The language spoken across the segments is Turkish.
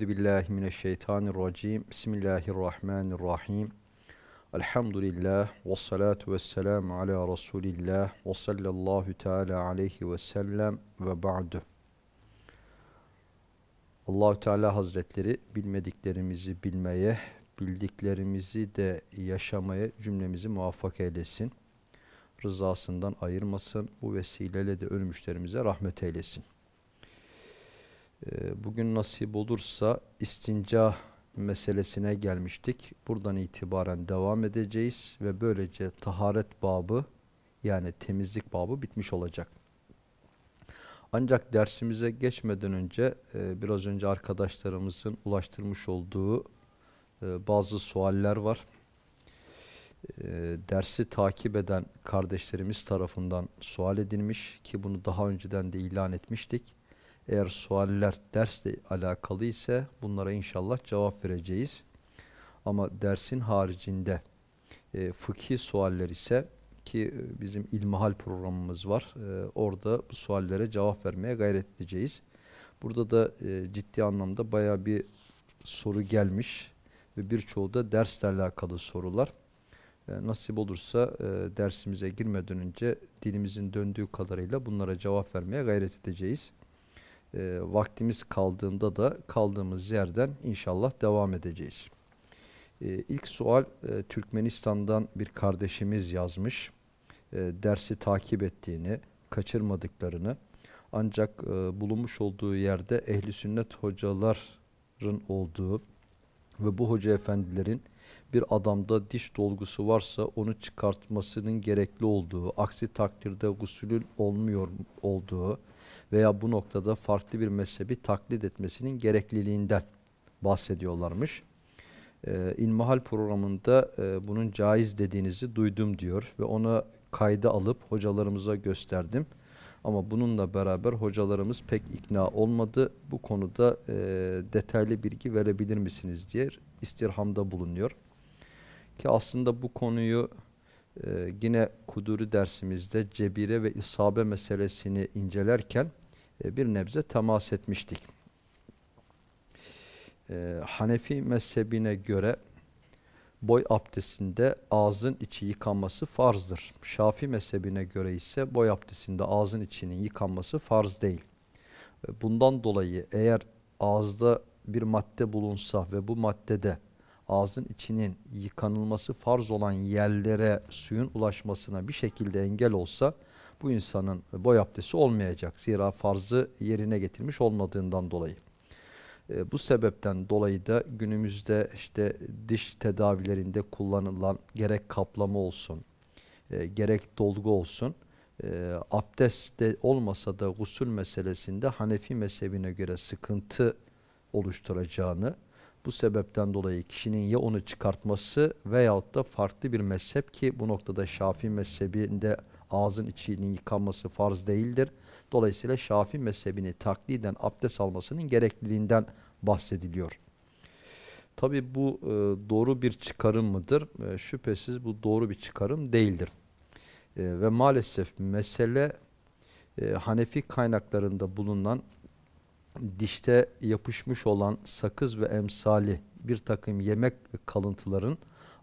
Euzu billahi mineşşeytanirracim. Bismillahirrahmanirrahim. Elhamdülillah ve salatu vesselam ala Resulillah ve sallallahu teala aleyhi ve sellem ve ba'du. Allahü Teala Hazretleri bilmediklerimizi bilmeye, bildiklerimizi de yaşamaya cümlemizi muvaffak eylesin. Rızasından ayırmasın. Bu vesileyle de ölmüşlerimize rahmet eylesin. Ee, bugün nasip olursa istinca meselesine gelmiştik. Buradan itibaren devam edeceğiz ve böylece taharet babı yani temizlik babı bitmiş olacak. Ancak dersimize geçmeden önce e, biraz önce arkadaşlarımızın ulaştırmış olduğu e, bazı sualler var. E, dersi takip eden kardeşlerimiz tarafından sual edilmiş ki bunu daha önceden de ilan etmiştik. Eğer sualler dersle alakalı ise bunlara inşallah cevap vereceğiz. Ama dersin haricinde e, fıkhi sualler ise ki e, bizim ilmihal programımız var. E, orada bu suallere cevap vermeye gayret edeceğiz. Burada da e, ciddi anlamda baya bir soru gelmiş ve birçoğu da dersle alakalı sorular. E, nasip olursa e, dersimize girmeden önce dilimizin döndüğü kadarıyla bunlara cevap vermeye gayret edeceğiz e, vaktimiz kaldığında da kaldığımız yerden inşallah devam edeceğiz. E, ilk sual e, Türkmenistan'dan bir kardeşimiz yazmış. E, dersi takip ettiğini, kaçırmadıklarını ancak e, bulunmuş olduğu yerde ehli sünnet hocaların olduğu ve bu hoca efendilerin bir adamda diş dolgusu varsa onu çıkartmasının gerekli olduğu, aksi takdirde gusülün olmuyor olduğu, veya bu noktada farklı bir mezhebi taklit etmesinin gerekliliğinden bahsediyorlarmış. Ee, İlmihal programında e, bunun caiz dediğinizi duydum diyor ve ona kayda alıp hocalarımıza gösterdim. Ama bununla beraber hocalarımız pek ikna olmadı. Bu konuda e, detaylı bilgi verebilir misiniz diye istirhamda bulunuyor. Ki aslında bu konuyu e, yine kuduri dersimizde cebire ve isabe meselesini incelerken e, bir nebze temas etmiştik. E, Hanefi mezhebine göre boy abdestinde ağzın içi yıkanması farzdır. Şafi mezhebine göre ise boy abdestinde ağzın içinin yıkanması farz değil. E, bundan dolayı eğer ağızda bir madde bulunsa ve bu maddede ağzın içinin yıkanılması farz olan yerlere suyun ulaşmasına bir şekilde engel olsa bu insanın boy abdesti olmayacak. Zira farzı yerine getirmiş olmadığından dolayı. E, bu sebepten dolayı da günümüzde işte diş tedavilerinde kullanılan gerek kaplama olsun, e, gerek dolgu olsun, e, abdestte olmasa da gusül meselesinde Hanefi mezhebine göre sıkıntı oluşturacağını, bu sebepten dolayı kişinin ya onu çıkartması veyahut da farklı bir mezhep ki bu noktada Şafii mezhebinde ağzın içinin yıkanması farz değildir. Dolayısıyla Şafi mezhebini takliden abdest almasının gerekliliğinden bahsediliyor. Tabi bu e, doğru bir çıkarım mıdır? E, şüphesiz bu doğru bir çıkarım değildir. E, ve maalesef mesele e, Hanefi kaynaklarında bulunan dişte yapışmış olan sakız ve emsali bir takım yemek kalıntıların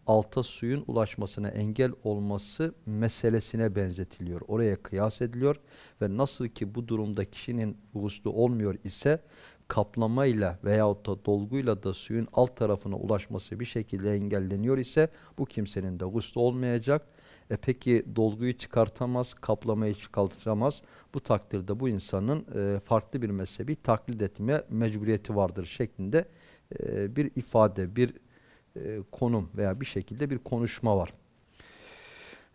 alta suyun ulaşmasına engel olması meselesine benzetiliyor. Oraya kıyas ediliyor ve nasıl ki bu durumda kişinin guslu olmuyor ise kaplamayla veyahut da dolguyla da suyun alt tarafına ulaşması bir şekilde engelleniyor ise bu kimsenin de guslu olmayacak. E peki dolguyu çıkartamaz, kaplamayı çıkartamaz. Bu takdirde bu insanın e, farklı bir mezhebi taklit etme mecburiyeti vardır şeklinde e, bir ifade, bir e, konum veya bir şekilde bir konuşma var.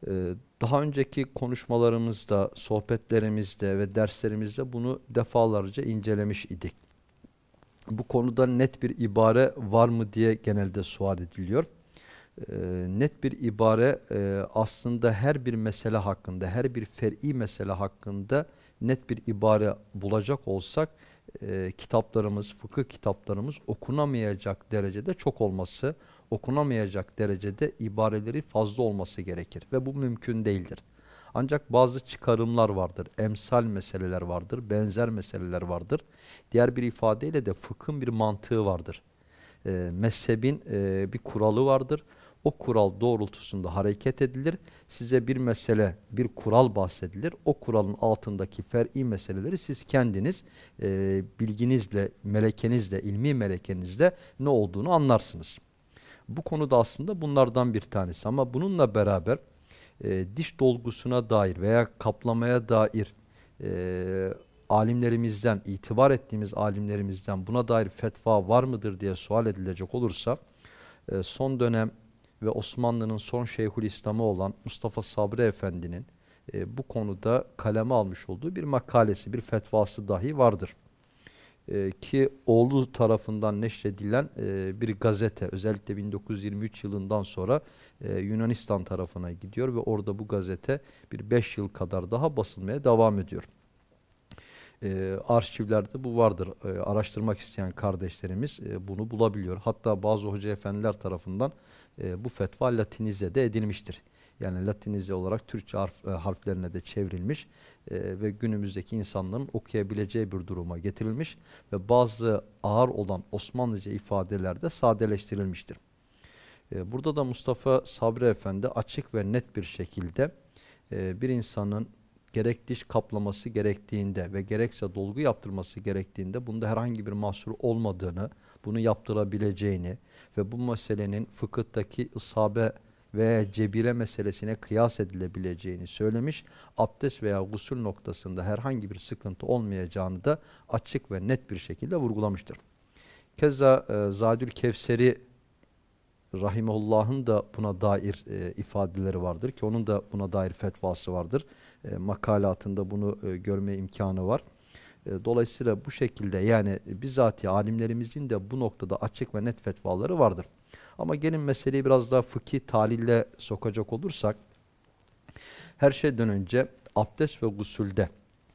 E, daha önceki konuşmalarımızda, sohbetlerimizde ve derslerimizde bunu defalarca incelemiş idik. Bu konuda net bir ibare var mı diye genelde sual ediliyor. E, net bir ibare aslında her bir mesele hakkında, her bir fer'i mesele hakkında net bir ibare bulacak olsak e, kitaplarımız, fıkıh kitaplarımız okunamayacak derecede çok olması, okunamayacak derecede ibareleri fazla olması gerekir ve bu mümkün değildir. Ancak bazı çıkarımlar vardır, emsal meseleler vardır, benzer meseleler vardır. Diğer bir ifadeyle de fıkhın bir mantığı vardır. E, mezhebin e, bir kuralı vardır. O kural doğrultusunda hareket edilir. Size bir mesele, bir kural bahsedilir. O kuralın altındaki fer'i meseleleri siz kendiniz e, bilginizle, melekenizle, ilmi melekenizle ne olduğunu anlarsınız. Bu konuda aslında bunlardan bir tanesi ama bununla beraber e, diş dolgusuna dair veya kaplamaya dair e, alimlerimizden, itibar ettiğimiz alimlerimizden buna dair fetva var mıdır diye sual edilecek olursa e, son dönem ve Osmanlı'nın son Şeyhülislam'ı olan Mustafa Sabri Efendi'nin e, bu konuda kaleme almış olduğu bir makalesi, bir fetvası dahi vardır. E, ki oğlu tarafından neşredilen e, bir gazete özellikle 1923 yılından sonra e, Yunanistan tarafına gidiyor ve orada bu gazete bir 5 yıl kadar daha basılmaya devam ediyor. E, arşivlerde bu vardır. E, araştırmak isteyen kardeşlerimiz e, bunu bulabiliyor. Hatta bazı hoca efendiler tarafından e, bu fetva latinize de edilmiştir. Yani latinize olarak Türkçe harf, e, harflerine de çevrilmiş e, ve günümüzdeki insanların okuyabileceği bir duruma getirilmiş ve bazı ağır olan Osmanlıca ifadeler de sadeleştirilmiştir. E, burada da Mustafa Sabri Efendi açık ve net bir şekilde e, bir insanın gerek diş kaplaması gerektiğinde ve gerekse dolgu yaptırması gerektiğinde bunda herhangi bir mahsur olmadığını, bunu yaptırabileceğini ve bu meselenin fıkıhtaki isabe ve cebire meselesine kıyas edilebileceğini söylemiş. Abdest veya gusül noktasında herhangi bir sıkıntı olmayacağını da açık ve net bir şekilde vurgulamıştır. Keza e, Zadül Kevseri Rahimullah'ın da buna dair e, ifadeleri vardır ki onun da buna dair fetvası vardır. E, makalatında bunu e, görme imkanı var. E, dolayısıyla bu şekilde yani bizzati alimlerimizin de bu noktada açık ve net fetvaları vardır. Ama gelin meseleyi biraz daha fıkhi talille sokacak olursak her şeyden önce abdest ve gusülde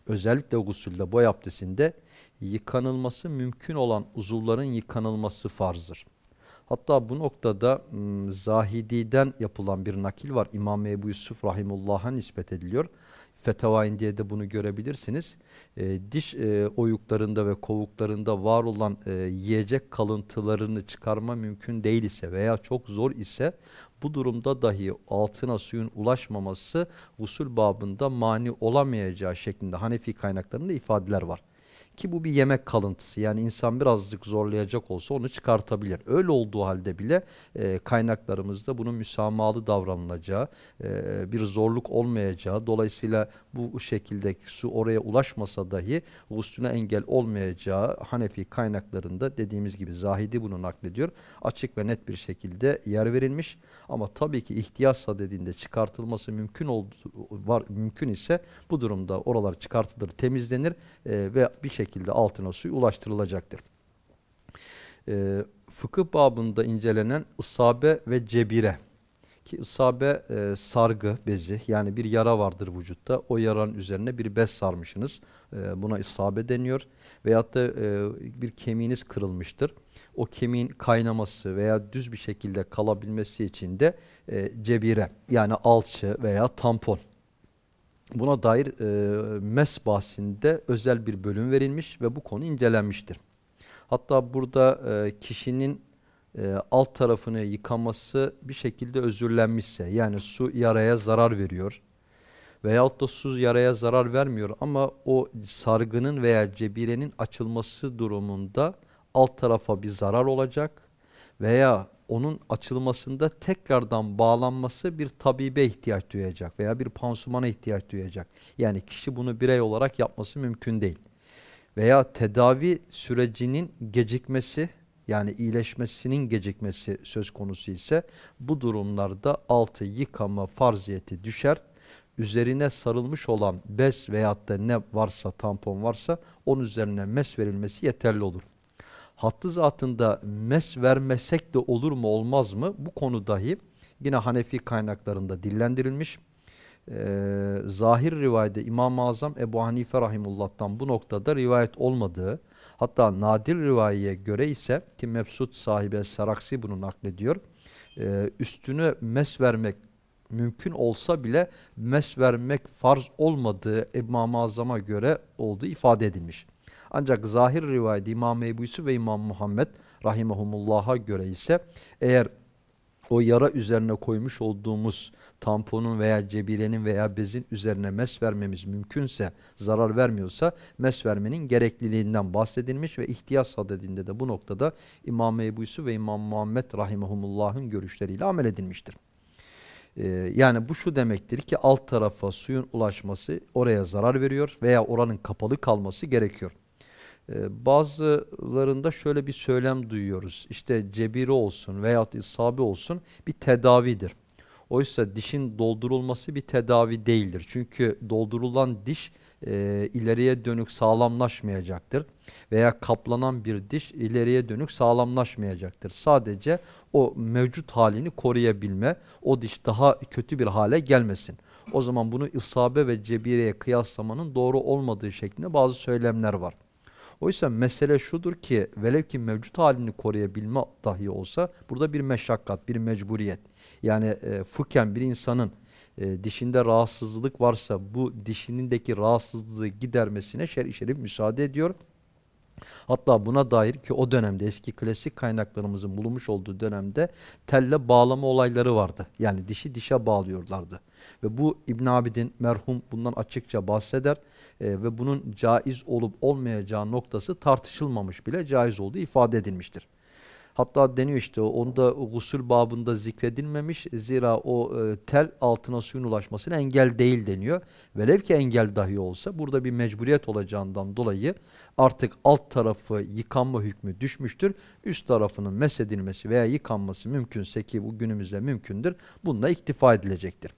özellikle gusülde boy abdestinde yıkanılması mümkün olan uzuvların yıkanılması farzdır. Hatta bu noktada Zahidi'den yapılan bir nakil var. İmam Ebu Yusuf Rahimullah'a nispet ediliyor. Fetavain diye de bunu görebilirsiniz. E, diş e, oyuklarında ve kovuklarında var olan e, yiyecek kalıntılarını çıkarma mümkün değil ise veya çok zor ise bu durumda dahi altına suyun ulaşmaması usul babında mani olamayacağı şeklinde Hanefi kaynaklarında ifadeler var. Ki bu bir yemek kalıntısı yani insan birazcık zorlayacak olsa onu çıkartabilir. Öyle olduğu halde bile e, kaynaklarımızda bunun müsamahalı davranılacağı, e, bir zorluk olmayacağı, dolayısıyla bu şekilde su oraya ulaşmasa dahi guslüne engel olmayacağı Hanefi kaynaklarında dediğimiz gibi Zahidi bunu naklediyor. Açık ve net bir şekilde yer verilmiş ama tabii ki ihtiyaç dediğinde çıkartılması mümkün oldu, var mümkün ise bu durumda oralar çıkartılır, temizlenir e, ve bir şekilde şekilde altına suyu ulaştırılacaktır. E, fıkıh babında incelenen isabe ve cebire. Ki isabe e, sargı bezi yani bir yara vardır vücutta. O yaranın üzerine bir bez sarmışsınız. E, buna isabe deniyor. Veyahut da e, bir kemiğiniz kırılmıştır. O kemiğin kaynaması veya düz bir şekilde kalabilmesi için de e, cebire yani alçı veya tampon Buna dair e, mes bahsinde özel bir bölüm verilmiş ve bu konu incelenmiştir. Hatta burada e, kişinin e, alt tarafını yıkaması bir şekilde özürlenmişse yani su yaraya zarar veriyor veyahut da su yaraya zarar vermiyor ama o sargının veya cebirenin açılması durumunda alt tarafa bir zarar olacak veya onun açılmasında tekrardan bağlanması bir tabibe ihtiyaç duyacak veya bir pansumana ihtiyaç duyacak. Yani kişi bunu birey olarak yapması mümkün değil. Veya tedavi sürecinin gecikmesi yani iyileşmesinin gecikmesi söz konusu ise bu durumlarda altı yıkama farziyeti düşer. Üzerine sarılmış olan bez veyahut da ne varsa tampon varsa onun üzerine mes verilmesi yeterli olur hattı zatında mes vermesek de olur mu olmaz mı? Bu konu dahi yine Hanefi kaynaklarında dillendirilmiş. Ee, zahir rivayette İmam-ı Azam Ebu Hanife Rahimullah'tan bu noktada rivayet olmadığı hatta nadir rivayeye göre ise ki Mebsut sahibi Saraksi bunu naklediyor. Ee, üstünü mes vermek mümkün olsa bile mes vermek farz olmadığı İmam-ı Azam'a göre olduğu ifade edilmiş. Ancak zahir rivayet İmam Ebu Yusuf ve İmam Muhammed rahimahumullah'a göre ise eğer o yara üzerine koymuş olduğumuz tamponun veya cebirenin veya bezin üzerine mes vermemiz mümkünse, zarar vermiyorsa mes vermenin gerekliliğinden bahsedilmiş ve ihtiyaç sadedinde de bu noktada İmam Ebu Yusuf ve İmam Muhammed rahimahumullah'ın görüşleriyle amel edilmiştir. Ee, yani bu şu demektir ki alt tarafa suyun ulaşması oraya zarar veriyor veya oranın kapalı kalması gerekiyor. Ee, bazılarında şöyle bir söylem duyuyoruz. İşte cebiri olsun veya isabi olsun bir tedavidir. Oysa dişin doldurulması bir tedavi değildir. Çünkü doldurulan diş e, ileriye dönük sağlamlaşmayacaktır. Veya kaplanan bir diş ileriye dönük sağlamlaşmayacaktır. Sadece o mevcut halini koruyabilme, o diş daha kötü bir hale gelmesin. O zaman bunu isabe ve cebireye kıyaslamanın doğru olmadığı şeklinde bazı söylemler var. Oysa mesele şudur ki velev ki mevcut halini koruyabilme dahi olsa burada bir meşakkat, bir mecburiyet. Yani e, fıkhen bir insanın e, dişinde rahatsızlık varsa bu dişinindeki rahatsızlığı gidermesine şer-i şerif müsaade ediyor. Hatta buna dair ki o dönemde eski klasik kaynaklarımızın bulunmuş olduğu dönemde telle bağlama olayları vardı. Yani dişi dişe bağlıyorlardı. Ve bu İbn Abidin merhum bundan açıkça bahseder e, ve bunun caiz olup olmayacağı noktası tartışılmamış bile caiz olduğu ifade edilmiştir. Hatta deniyor işte onda gusül babında zikredilmemiş. Zira o e, tel altına suyun ulaşmasına engel değil deniyor. Velev ki engel dahi olsa burada bir mecburiyet olacağından dolayı artık alt tarafı yıkanma hükmü düşmüştür. Üst tarafının mesedilmesi veya yıkanması mümkünse ki bu günümüzde mümkündür. Bununla iktifa edilecektir.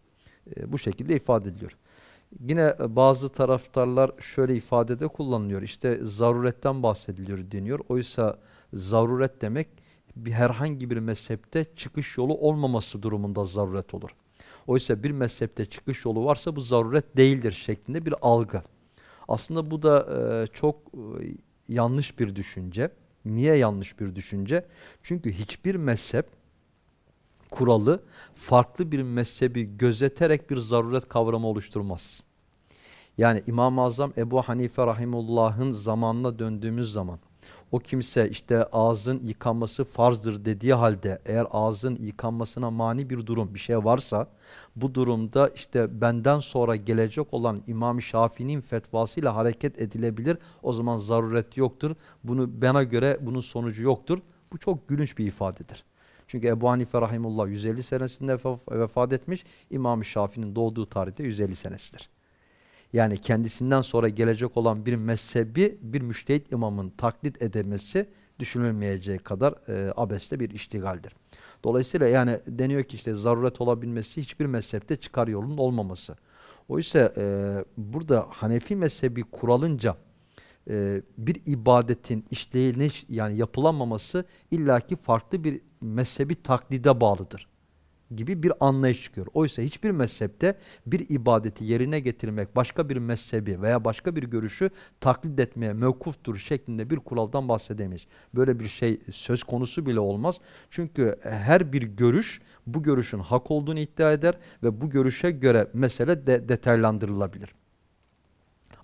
E, bu şekilde ifade ediliyor. Yine e, bazı taraftarlar şöyle ifadede kullanılıyor. İşte zaruretten bahsediliyor deniyor. Oysa zaruret demek bir herhangi bir mezhepte çıkış yolu olmaması durumunda zaruret olur. Oysa bir mezhepte çıkış yolu varsa bu zaruret değildir şeklinde bir algı. Aslında bu da e, çok e, yanlış bir düşünce. Niye yanlış bir düşünce? Çünkü hiçbir mezhep kuralı farklı bir mezhebi gözeterek bir zaruret kavramı oluşturmaz. Yani İmam-ı Azam Ebu Hanife Rahimullah'ın zamanına döndüğümüz zaman o kimse işte ağzın yıkanması farzdır dediği halde eğer ağzın yıkanmasına mani bir durum bir şey varsa bu durumda işte benden sonra gelecek olan İmam Şafii'nin fetvasıyla hareket edilebilir. O zaman zaruret yoktur. Bunu bana göre bunun sonucu yoktur. Bu çok gülünç bir ifadedir. Çünkü Ebu Hanife Rahimullah 150 senesinde vefat etmiş. İmam Şafii'nin doğduğu tarihte 150 senesidir. Yani kendisinden sonra gelecek olan bir mezhebi bir müştehit imamın taklit edemesi düşünülmeyeceği kadar e, abeste bir iştigaldir. Dolayısıyla yani deniyor ki işte zaruret olabilmesi hiçbir mezhepte çıkar yolun olmaması. Oysa e, burada Hanefi mezhebi kuralınca e, bir ibadetin işleyiliş yani yapılamaması illaki farklı bir mezhebi taklide bağlıdır gibi bir anlayış çıkıyor. Oysa hiçbir mezhepte bir ibadeti yerine getirmek başka bir mezhebi veya başka bir görüşü taklit etmeye mevkuftur şeklinde bir kuraldan bahsedemeyiz. Böyle bir şey söz konusu bile olmaz. Çünkü her bir görüş bu görüşün hak olduğunu iddia eder ve bu görüşe göre mesele de detaylandırılabilir.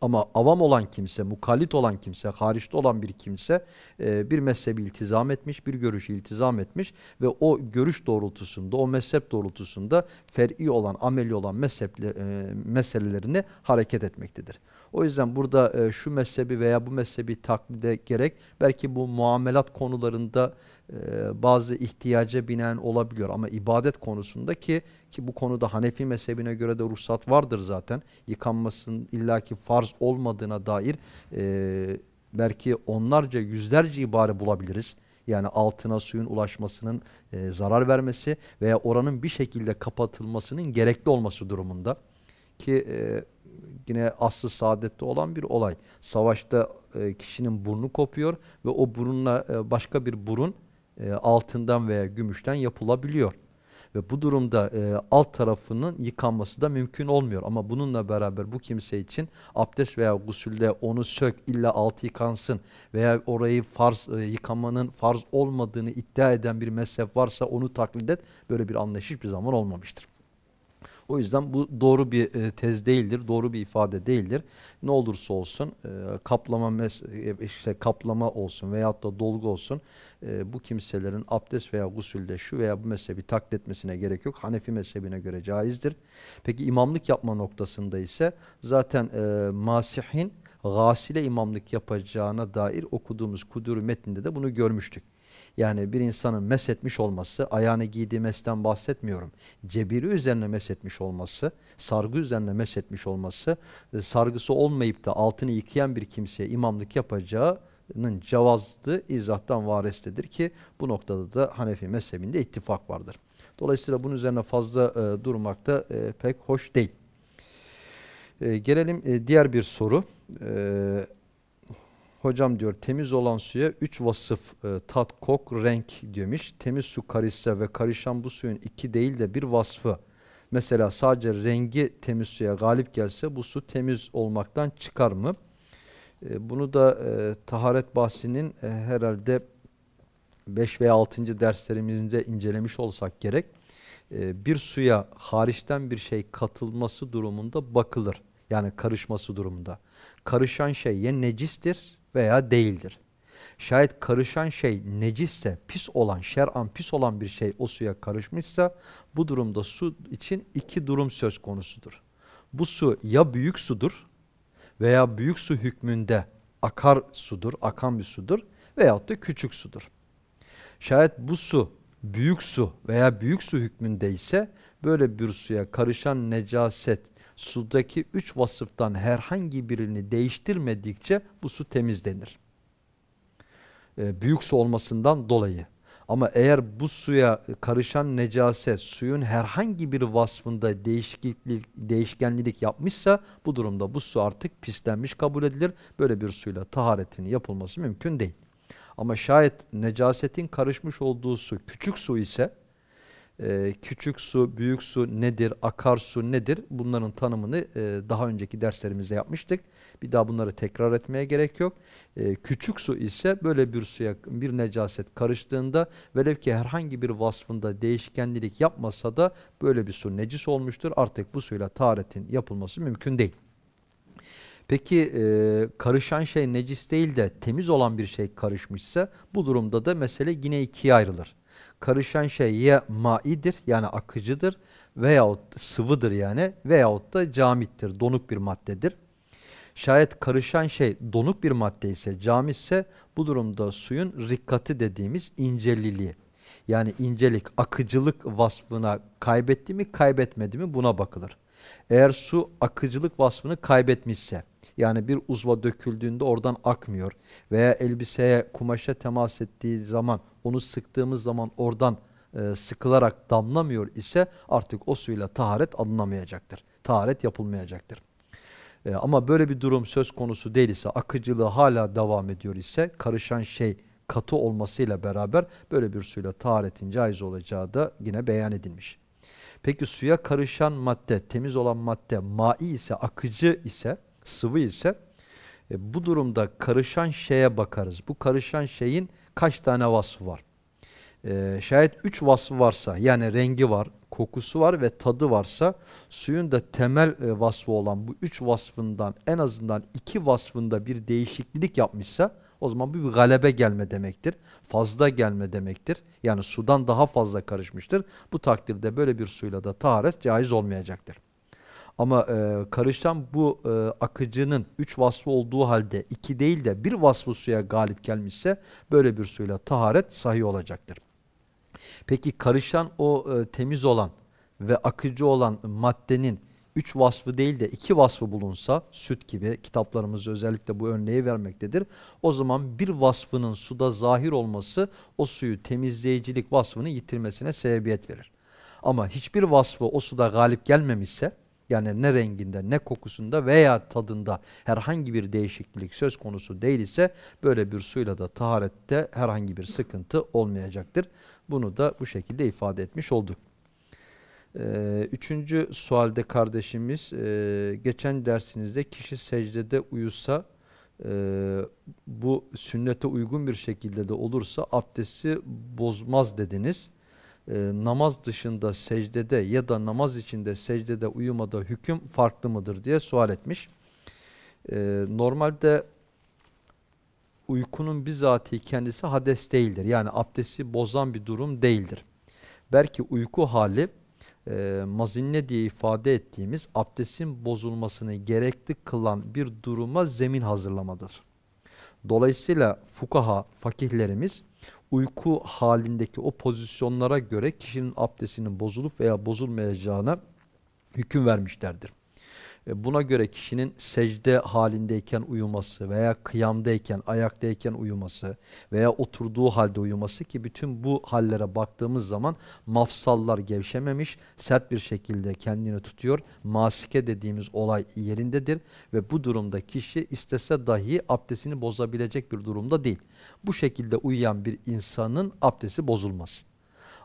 Ama avam olan kimse, mukallit olan kimse, hariçte olan bir kimse e, bir mezhebi iltizam etmiş, bir görüşü iltizam etmiş ve o görüş doğrultusunda, o mezhep doğrultusunda fer'i olan, ameli olan mezheple, e, meselelerini hareket etmektedir. O yüzden burada e, şu mezhebi veya bu mezhebi taklide gerek belki bu muamelat konularında bazı ihtiyaca binen olabiliyor ama ibadet konusunda ki ki bu konuda Hanefi mezhebine göre de ruhsat vardır zaten yıkanmasının illaki farz olmadığına dair e, belki onlarca yüzlerce ibare bulabiliriz. Yani altına suyun ulaşmasının e, zarar vermesi veya oranın bir şekilde kapatılmasının gerekli olması durumunda ki e, yine aslı saadette olan bir olay. Savaşta e, kişinin burnu kopuyor ve o burunla e, başka bir burun e, altından veya gümüşten yapılabiliyor. Ve bu durumda e, alt tarafının yıkanması da mümkün olmuyor. Ama bununla beraber bu kimse için abdest veya gusülde onu sök illa altı yıkansın veya orayı farz e, yıkamanın farz olmadığını iddia eden bir mezhep varsa onu taklit et. Böyle bir anlayış hiçbir zaman olmamıştır. O yüzden bu doğru bir e, tez değildir, doğru bir ifade değildir. Ne olursa olsun e, kaplama e, işte kaplama olsun veyahut da dolgu olsun bu kimselerin abdest veya gusülde şu veya bu mezhebi taklit etmesine gerek yok. Hanefi mezhebine göre caizdir. Peki imamlık yapma noktasında ise zaten masihin gasile imamlık yapacağına dair okuduğumuz kuduru metninde de bunu görmüştük. Yani bir insanın mesetmiş olması, ayağını giydiği mesten bahsetmiyorum. Cebiri üzerine mesetmiş olması, sargı üzerine mesetmiş olması, e, sargısı olmayıp da altını yıkayan bir kimseye imamlık yapacağının cevazlı izahtan varestedir ki bu noktada da Hanefi mezhebinde ittifak vardır. Dolayısıyla bunun üzerine fazla e, durmak da e, pek hoş değil. E, gelelim e, diğer bir soru. E, hocam diyor temiz olan suya üç vasıf e, tat, kok, renk demiş. Temiz su karışsa ve karışan bu suyun iki değil de bir vasfı. Mesela sadece rengi temiz suya galip gelse bu su temiz olmaktan çıkar mı? E, bunu da e, taharet bahsinin e, herhalde 5 veya 6. derslerimizde incelemiş olsak gerek. E, bir suya hariçten bir şey katılması durumunda bakılır. Yani karışması durumunda. Karışan şey ya necistir veya değildir. Şayet karışan şey necisse, pis olan, şer'an pis olan bir şey o suya karışmışsa bu durumda su için iki durum söz konusudur. Bu su ya büyük sudur veya büyük su hükmünde akar sudur, akan bir sudur veyahut da küçük sudur. Şayet bu su büyük su veya büyük su hükmünde ise böyle bir suya karışan necaset sudaki üç vasıftan herhangi birini değiştirmedikçe bu su temiz denir. Ee, büyük su olmasından dolayı. Ama eğer bu suya karışan necaset suyun herhangi bir vasfında değişiklik, değişkenlilik yapmışsa bu durumda bu su artık pislenmiş kabul edilir. Böyle bir suyla taharetin yapılması mümkün değil. Ama şayet necasetin karışmış olduğu su küçük su ise e, küçük su, büyük su nedir, akarsu nedir bunların tanımını e, daha önceki derslerimizde yapmıştık. Bir daha bunları tekrar etmeye gerek yok. E, küçük su ise böyle bir suya bir necaset karıştığında velev ki herhangi bir vasfında değişkenlik yapmasa da böyle bir su necis olmuştur. Artık bu suyla taharetin yapılması mümkün değil. Peki e, karışan şey necis değil de temiz olan bir şey karışmışsa bu durumda da mesele yine ikiye ayrılır. Karışan şey ya maidir yani akıcıdır veyahut sıvıdır yani veyahut da camittir donuk bir maddedir. Şayet karışan şey donuk bir madde ise camitse bu durumda suyun rikkati dediğimiz inceliliği yani incelik akıcılık vasfına kaybetti mi kaybetmedi mi buna bakılır. Eğer su akıcılık vasfını kaybetmişse yani bir uzva döküldüğünde oradan akmıyor veya elbiseye kumaşa temas ettiği zaman onu sıktığımız zaman oradan e, sıkılarak damlamıyor ise artık o suyla taharet alınamayacaktır. Taharet yapılmayacaktır. E, ama böyle bir durum söz konusu değil ise akıcılığı hala devam ediyor ise karışan şey katı olmasıyla beraber böyle bir suyla taharetin caiz olacağı da yine beyan edilmiş. Peki suya karışan madde, temiz olan madde mai ise, akıcı ise sıvı ise e, bu durumda karışan şeye bakarız. Bu karışan şeyin kaç tane vasfı var? E, şayet üç vasfı varsa yani rengi var, kokusu var ve tadı varsa suyun da temel e, vasfı olan bu üç vasfından en azından iki vasfında bir değişiklik yapmışsa o zaman bu bir galebe gelme demektir. Fazla gelme demektir. Yani sudan daha fazla karışmıştır. Bu takdirde böyle bir suyla da taharet caiz olmayacaktır. Ama e, karışan bu e, akıcının üç vasfı olduğu halde iki değil de bir vasfı suya galip gelmişse böyle bir suyla taharet sahih olacaktır. Peki karışan o e, temiz olan ve akıcı olan maddenin üç vasfı değil de iki vasfı bulunsa süt gibi kitaplarımız özellikle bu örneği vermektedir. O zaman bir vasfının suda zahir olması o suyu temizleyicilik vasfını yitirmesine sebebiyet verir. Ama hiçbir vasfı o suda galip gelmemişse yani ne renginde ne kokusunda veya tadında herhangi bir değişiklik söz konusu değil ise böyle bir suyla da taharette herhangi bir sıkıntı olmayacaktır. Bunu da bu şekilde ifade etmiş olduk. Ee, üçüncü sualde kardeşimiz e, geçen dersinizde kişi secdede uyusa e, bu sünnete uygun bir şekilde de olursa abdesti bozmaz dediniz. E, namaz dışında secdede ya da namaz içinde secdede uyumada hüküm farklı mıdır diye sual etmiş. E, normalde uykunun bizatihi kendisi hades değildir. Yani abdesti bozan bir durum değildir. Belki uyku hali e, mazinne diye ifade ettiğimiz abdestin bozulmasını gerekli kılan bir duruma zemin hazırlamadır. Dolayısıyla fukaha, fakihlerimiz uyku halindeki o pozisyonlara göre kişinin abdestinin bozulup veya bozulmayacağına hüküm vermişlerdir. E, buna göre kişinin secde halindeyken uyuması veya kıyamdayken, ayaktayken uyuması veya oturduğu halde uyuması ki bütün bu hallere baktığımız zaman mafsallar gevşememiş, sert bir şekilde kendini tutuyor. Masike dediğimiz olay yerindedir ve bu durumda kişi istese dahi abdestini bozabilecek bir durumda değil. Bu şekilde uyuyan bir insanın abdesti bozulmaz.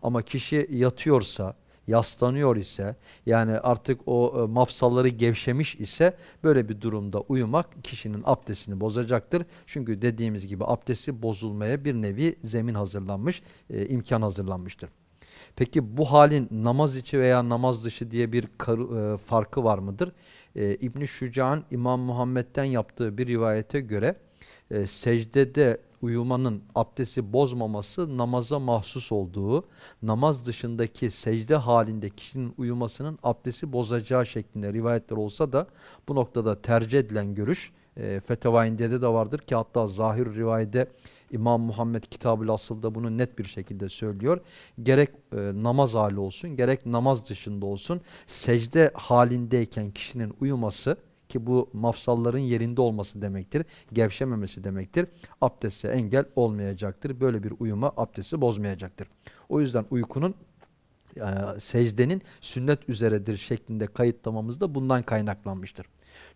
Ama kişi yatıyorsa, yaslanıyor ise yani artık o e, mafsalları gevşemiş ise böyle bir durumda uyumak kişinin abdestini bozacaktır. Çünkü dediğimiz gibi abdesti bozulmaya bir nevi zemin hazırlanmış, e, imkan hazırlanmıştır. Peki bu halin namaz içi veya namaz dışı diye bir kar, e, farkı var mıdır? E, İbn-i İmam Muhammed'den yaptığı bir rivayete göre e, secdede uyumanın abdesti bozmaması namaza mahsus olduğu, namaz dışındaki secde halinde kişinin uyumasının abdesti bozacağı şeklinde rivayetler olsa da bu noktada tercih edilen görüş e, Fetevainde'de de vardır ki hatta zahir rivayette İmam Muhammed Kitab-ı Asıl'da bunu net bir şekilde söylüyor. Gerek e, namaz hali olsun gerek namaz dışında olsun secde halindeyken kişinin uyuması ki bu mafsalların yerinde olması demektir. Gevşememesi demektir. Abdeste engel olmayacaktır. Böyle bir uyuma abdesti bozmayacaktır. O yüzden uykunun e, secdenin sünnet üzeredir şeklinde kayıtlamamız da bundan kaynaklanmıştır.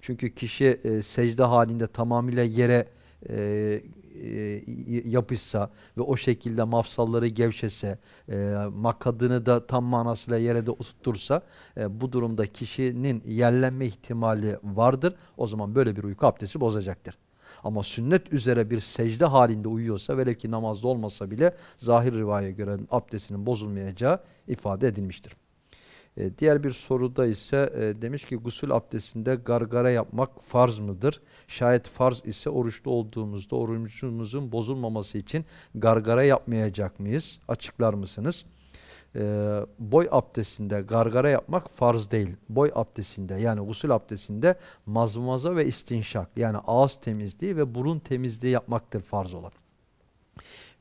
Çünkü kişi e, secde halinde tamamıyla yere e, e, yapışsa ve o şekilde mafsalları gevşese, e, makadını da tam manasıyla yere de oturtursa e, bu durumda kişinin yerlenme ihtimali vardır. O zaman böyle bir uyku abdesti bozacaktır. Ama sünnet üzere bir secde halinde uyuyorsa velev ki namazda olmasa bile zahir rivaya göre abdestinin bozulmayacağı ifade edilmiştir. E, diğer bir soruda ise e, demiş ki gusül abdestinde gargara yapmak farz mıdır? Şayet farz ise oruçlu olduğumuzda orucumuzun bozulmaması için gargara yapmayacak mıyız? Açıklar mısınız? E, boy abdestinde gargara yapmak farz değil. Boy abdestinde yani gusül abdestinde mazmaza ve istinşak yani ağız temizliği ve burun temizliği yapmaktır farz olan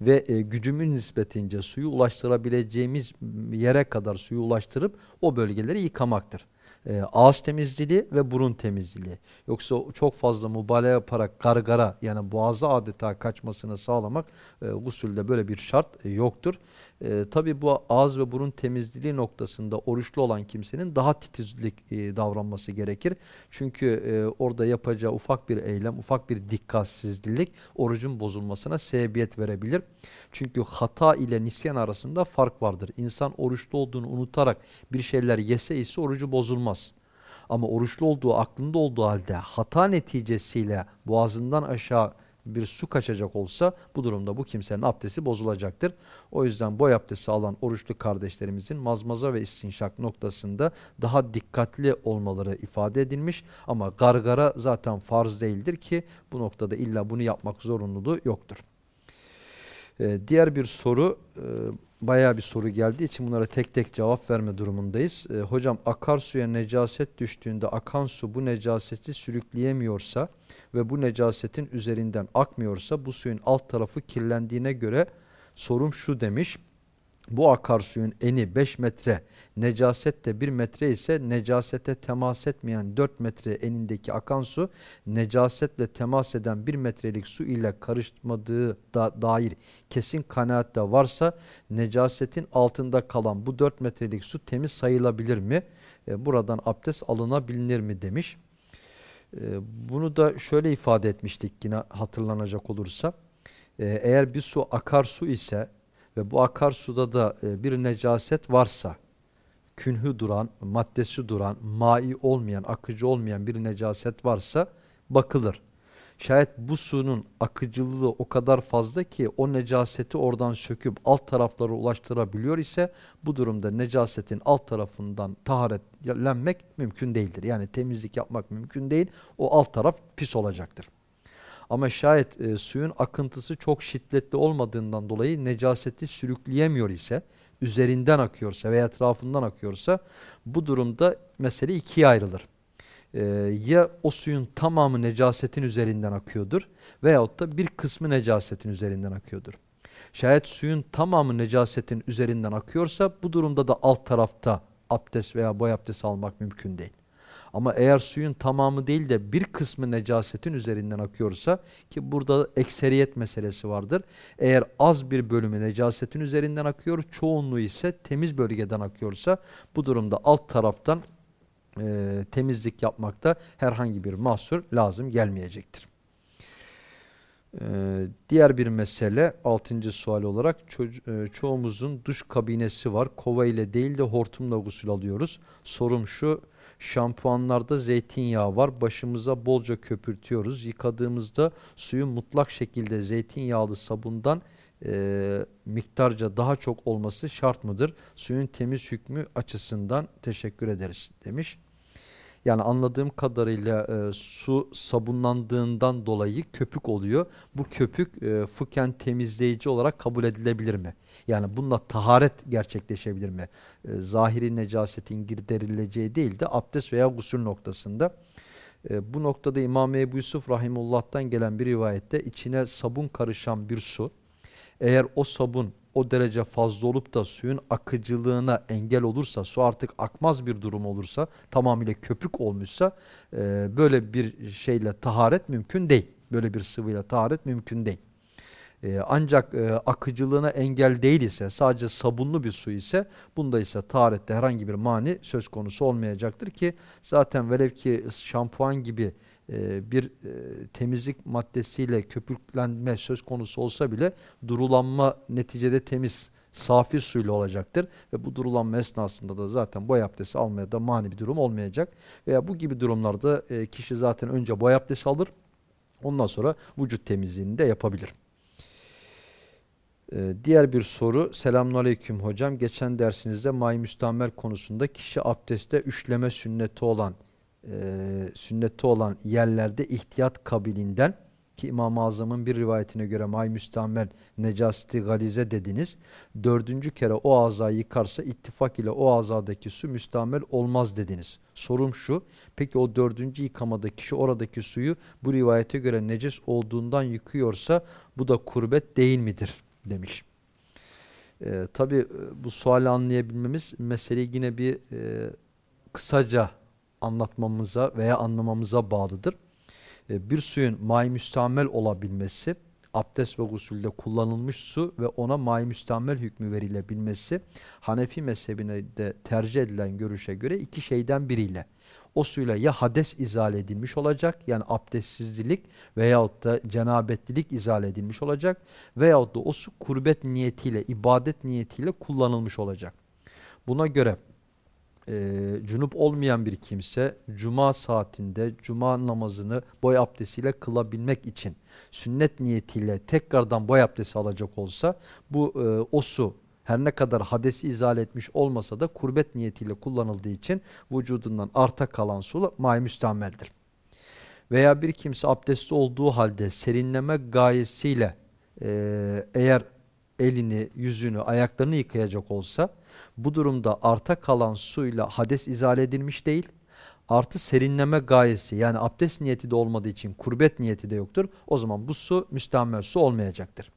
ve e, gücümün nispetince suyu ulaştırabileceğimiz yere kadar suyu ulaştırıp o bölgeleri yıkamaktır. E, ağız temizliği ve burun temizliği. Yoksa çok fazla mübalağa yaparak gargara yani boğaza adeta kaçmasını sağlamak e, gusülde böyle bir şart e, yoktur. E, Tabi bu ağız ve burun temizliği noktasında oruçlu olan kimsenin daha titizlik e, davranması gerekir. Çünkü e, orada yapacağı ufak bir eylem, ufak bir dikkatsizlik orucun bozulmasına sebebiyet verebilir. Çünkü hata ile nisyan arasında fark vardır. İnsan oruçlu olduğunu unutarak bir şeyler yese ise orucu bozulmaz. Ama oruçlu olduğu aklında olduğu halde hata neticesiyle boğazından aşağı bir su kaçacak olsa bu durumda bu kimsenin abdesti bozulacaktır. O yüzden boy abdesti alan oruçlu kardeşlerimizin mazmaza ve istinşak noktasında daha dikkatli olmaları ifade edilmiş. Ama gargara zaten farz değildir ki bu noktada illa bunu yapmak zorunluluğu yoktur. Ee, diğer bir soru, e, bayağı bir soru geldiği için bunlara tek tek cevap verme durumundayız. Ee, hocam akarsuya necaset düştüğünde akan su bu necaseti sürükleyemiyorsa ve bu necasetin üzerinden akmıyorsa bu suyun alt tarafı kirlendiğine göre sorum şu demiş. Bu akarsuyun eni 5 metre, necaset de 1 metre ise necasete temas etmeyen 4 metre enindeki akan su necasetle temas eden 1 metrelik su ile karışmadığı da dair kesin kanaatte varsa necasetin altında kalan bu 4 metrelik su temiz sayılabilir mi? E, buradan abdest alınabilir mi demiş. Ee, bunu da şöyle ifade etmiştik yine hatırlanacak olursa. Ee, eğer bir su akarsu ise ve bu akarsuda da e, bir necaset varsa, künhü duran, maddesi duran, mai olmayan, akıcı olmayan bir necaset varsa bakılır. Şayet bu suyun akıcılığı o kadar fazla ki o necaseti oradan söküp alt taraflara ulaştırabiliyor ise bu durumda necasetin alt tarafından taharetlenmek mümkün değildir. Yani temizlik yapmak mümkün değil. O alt taraf pis olacaktır. Ama şayet e, suyun akıntısı çok şiddetli olmadığından dolayı necaseti sürükleyemiyor ise, üzerinden akıyorsa veya etrafından akıyorsa bu durumda mesele ikiye ayrılır. Ee, ya o suyun tamamı necasetin üzerinden akıyordur veyahut da bir kısmı necasetin üzerinden akıyordur. Şayet suyun tamamı necasetin üzerinden akıyorsa bu durumda da alt tarafta abdest veya boy abdest almak mümkün değil. Ama eğer suyun tamamı değil de bir kısmı necasetin üzerinden akıyorsa ki burada ekseriyet meselesi vardır. Eğer az bir bölümü necasetin üzerinden akıyor, çoğunluğu ise temiz bölgeden akıyorsa bu durumda alt taraftan e, temizlik yapmakta herhangi bir mahsur lazım gelmeyecektir. Ee, diğer bir mesele altıncı sual olarak ço e, çoğumuzun duş kabinesi var. Kova ile değil de hortumla gusül alıyoruz. Sorum şu şampuanlarda zeytinyağı var. Başımıza bolca köpürtüyoruz. Yıkadığımızda suyun mutlak şekilde zeytinyağlı sabundan e, miktarca daha çok olması şart mıdır? Suyun temiz hükmü açısından teşekkür ederiz demiş. Yani anladığım kadarıyla e, su sabunlandığından dolayı köpük oluyor. Bu köpük e, fıkhen temizleyici olarak kabul edilebilir mi? Yani bununla taharet gerçekleşebilir mi? E, zahiri necasetin giderileceği değil de abdest veya gusül noktasında. E, bu noktada İmam Ebu Yusuf Rahimullah'tan gelen bir rivayette içine sabun karışan bir su, eğer o sabun o derece fazla olup da suyun akıcılığına engel olursa, su artık akmaz bir durum olursa, tamamıyla köpük olmuşsa e, böyle bir şeyle taharet mümkün değil. Böyle bir sıvıyla taharet mümkün değil. E, ancak e, akıcılığına engel değil ise, sadece sabunlu bir su ise, bunda ise taharette herhangi bir mani söz konusu olmayacaktır ki zaten velev ki şampuan gibi e, bir e, temizlik maddesiyle köpüklenme söz konusu olsa bile durulanma neticede temiz safi suyla olacaktır. Ve bu durulanma esnasında da zaten boy abdesti almaya da mani bir durum olmayacak. Veya bu gibi durumlarda e, kişi zaten önce boy abdesti alır. Ondan sonra vücut temizliğini de yapabilir. Diğer bir soru. Selamünaleyküm hocam. Geçen dersinizde may müstamel konusunda kişi abdestte üçleme sünneti olan e, sünnette olan yerlerde ihtiyat kabilinden ki İmam-ı Azam'ın bir rivayetine göre may müstamel necaseti galize dediniz. Dördüncü kere o azayı yıkarsa ittifak ile o azadaki su müstamel olmaz dediniz. Sorum şu, peki o dördüncü yıkamada kişi oradaki suyu bu rivayete göre necis olduğundan yıkıyorsa bu da kurbet değil midir demiş. Ee, Tabi bu suali anlayabilmemiz meseleyi yine bir e, kısaca anlatmamıza veya anlamamıza bağlıdır. E, bir suyun may müstamel olabilmesi, abdest ve gusülde kullanılmış su ve ona may müstamel hükmü verilebilmesi Hanefi mezhebine de tercih edilen görüşe göre iki şeyden biriyle. O suyla ya hades izale edilmiş olacak yani abdestsizlik veyahut da cenabetlilik izale edilmiş olacak veyahut da o su kurbet niyetiyle, ibadet niyetiyle kullanılmış olacak. Buna göre e, cunup olmayan bir kimse cuma saatinde cuma namazını boy abdestiyle kılabilmek için sünnet niyetiyle tekrardan boy abdesti alacak olsa bu e, o su her ne kadar hadesi izale etmiş olmasa da kurbet niyetiyle kullanıldığı için vücudundan arta kalan su may müstameldir. Veya bir kimse abdestli olduğu halde serinleme gayesiyle e, eğer elini, yüzünü, ayaklarını yıkayacak olsa bu durumda arta kalan suyla hades izale edilmiş değil. Artı serinleme gayesi yani abdest niyeti de olmadığı için kurbet niyeti de yoktur. O zaman bu su müstamel su olmayacaktır.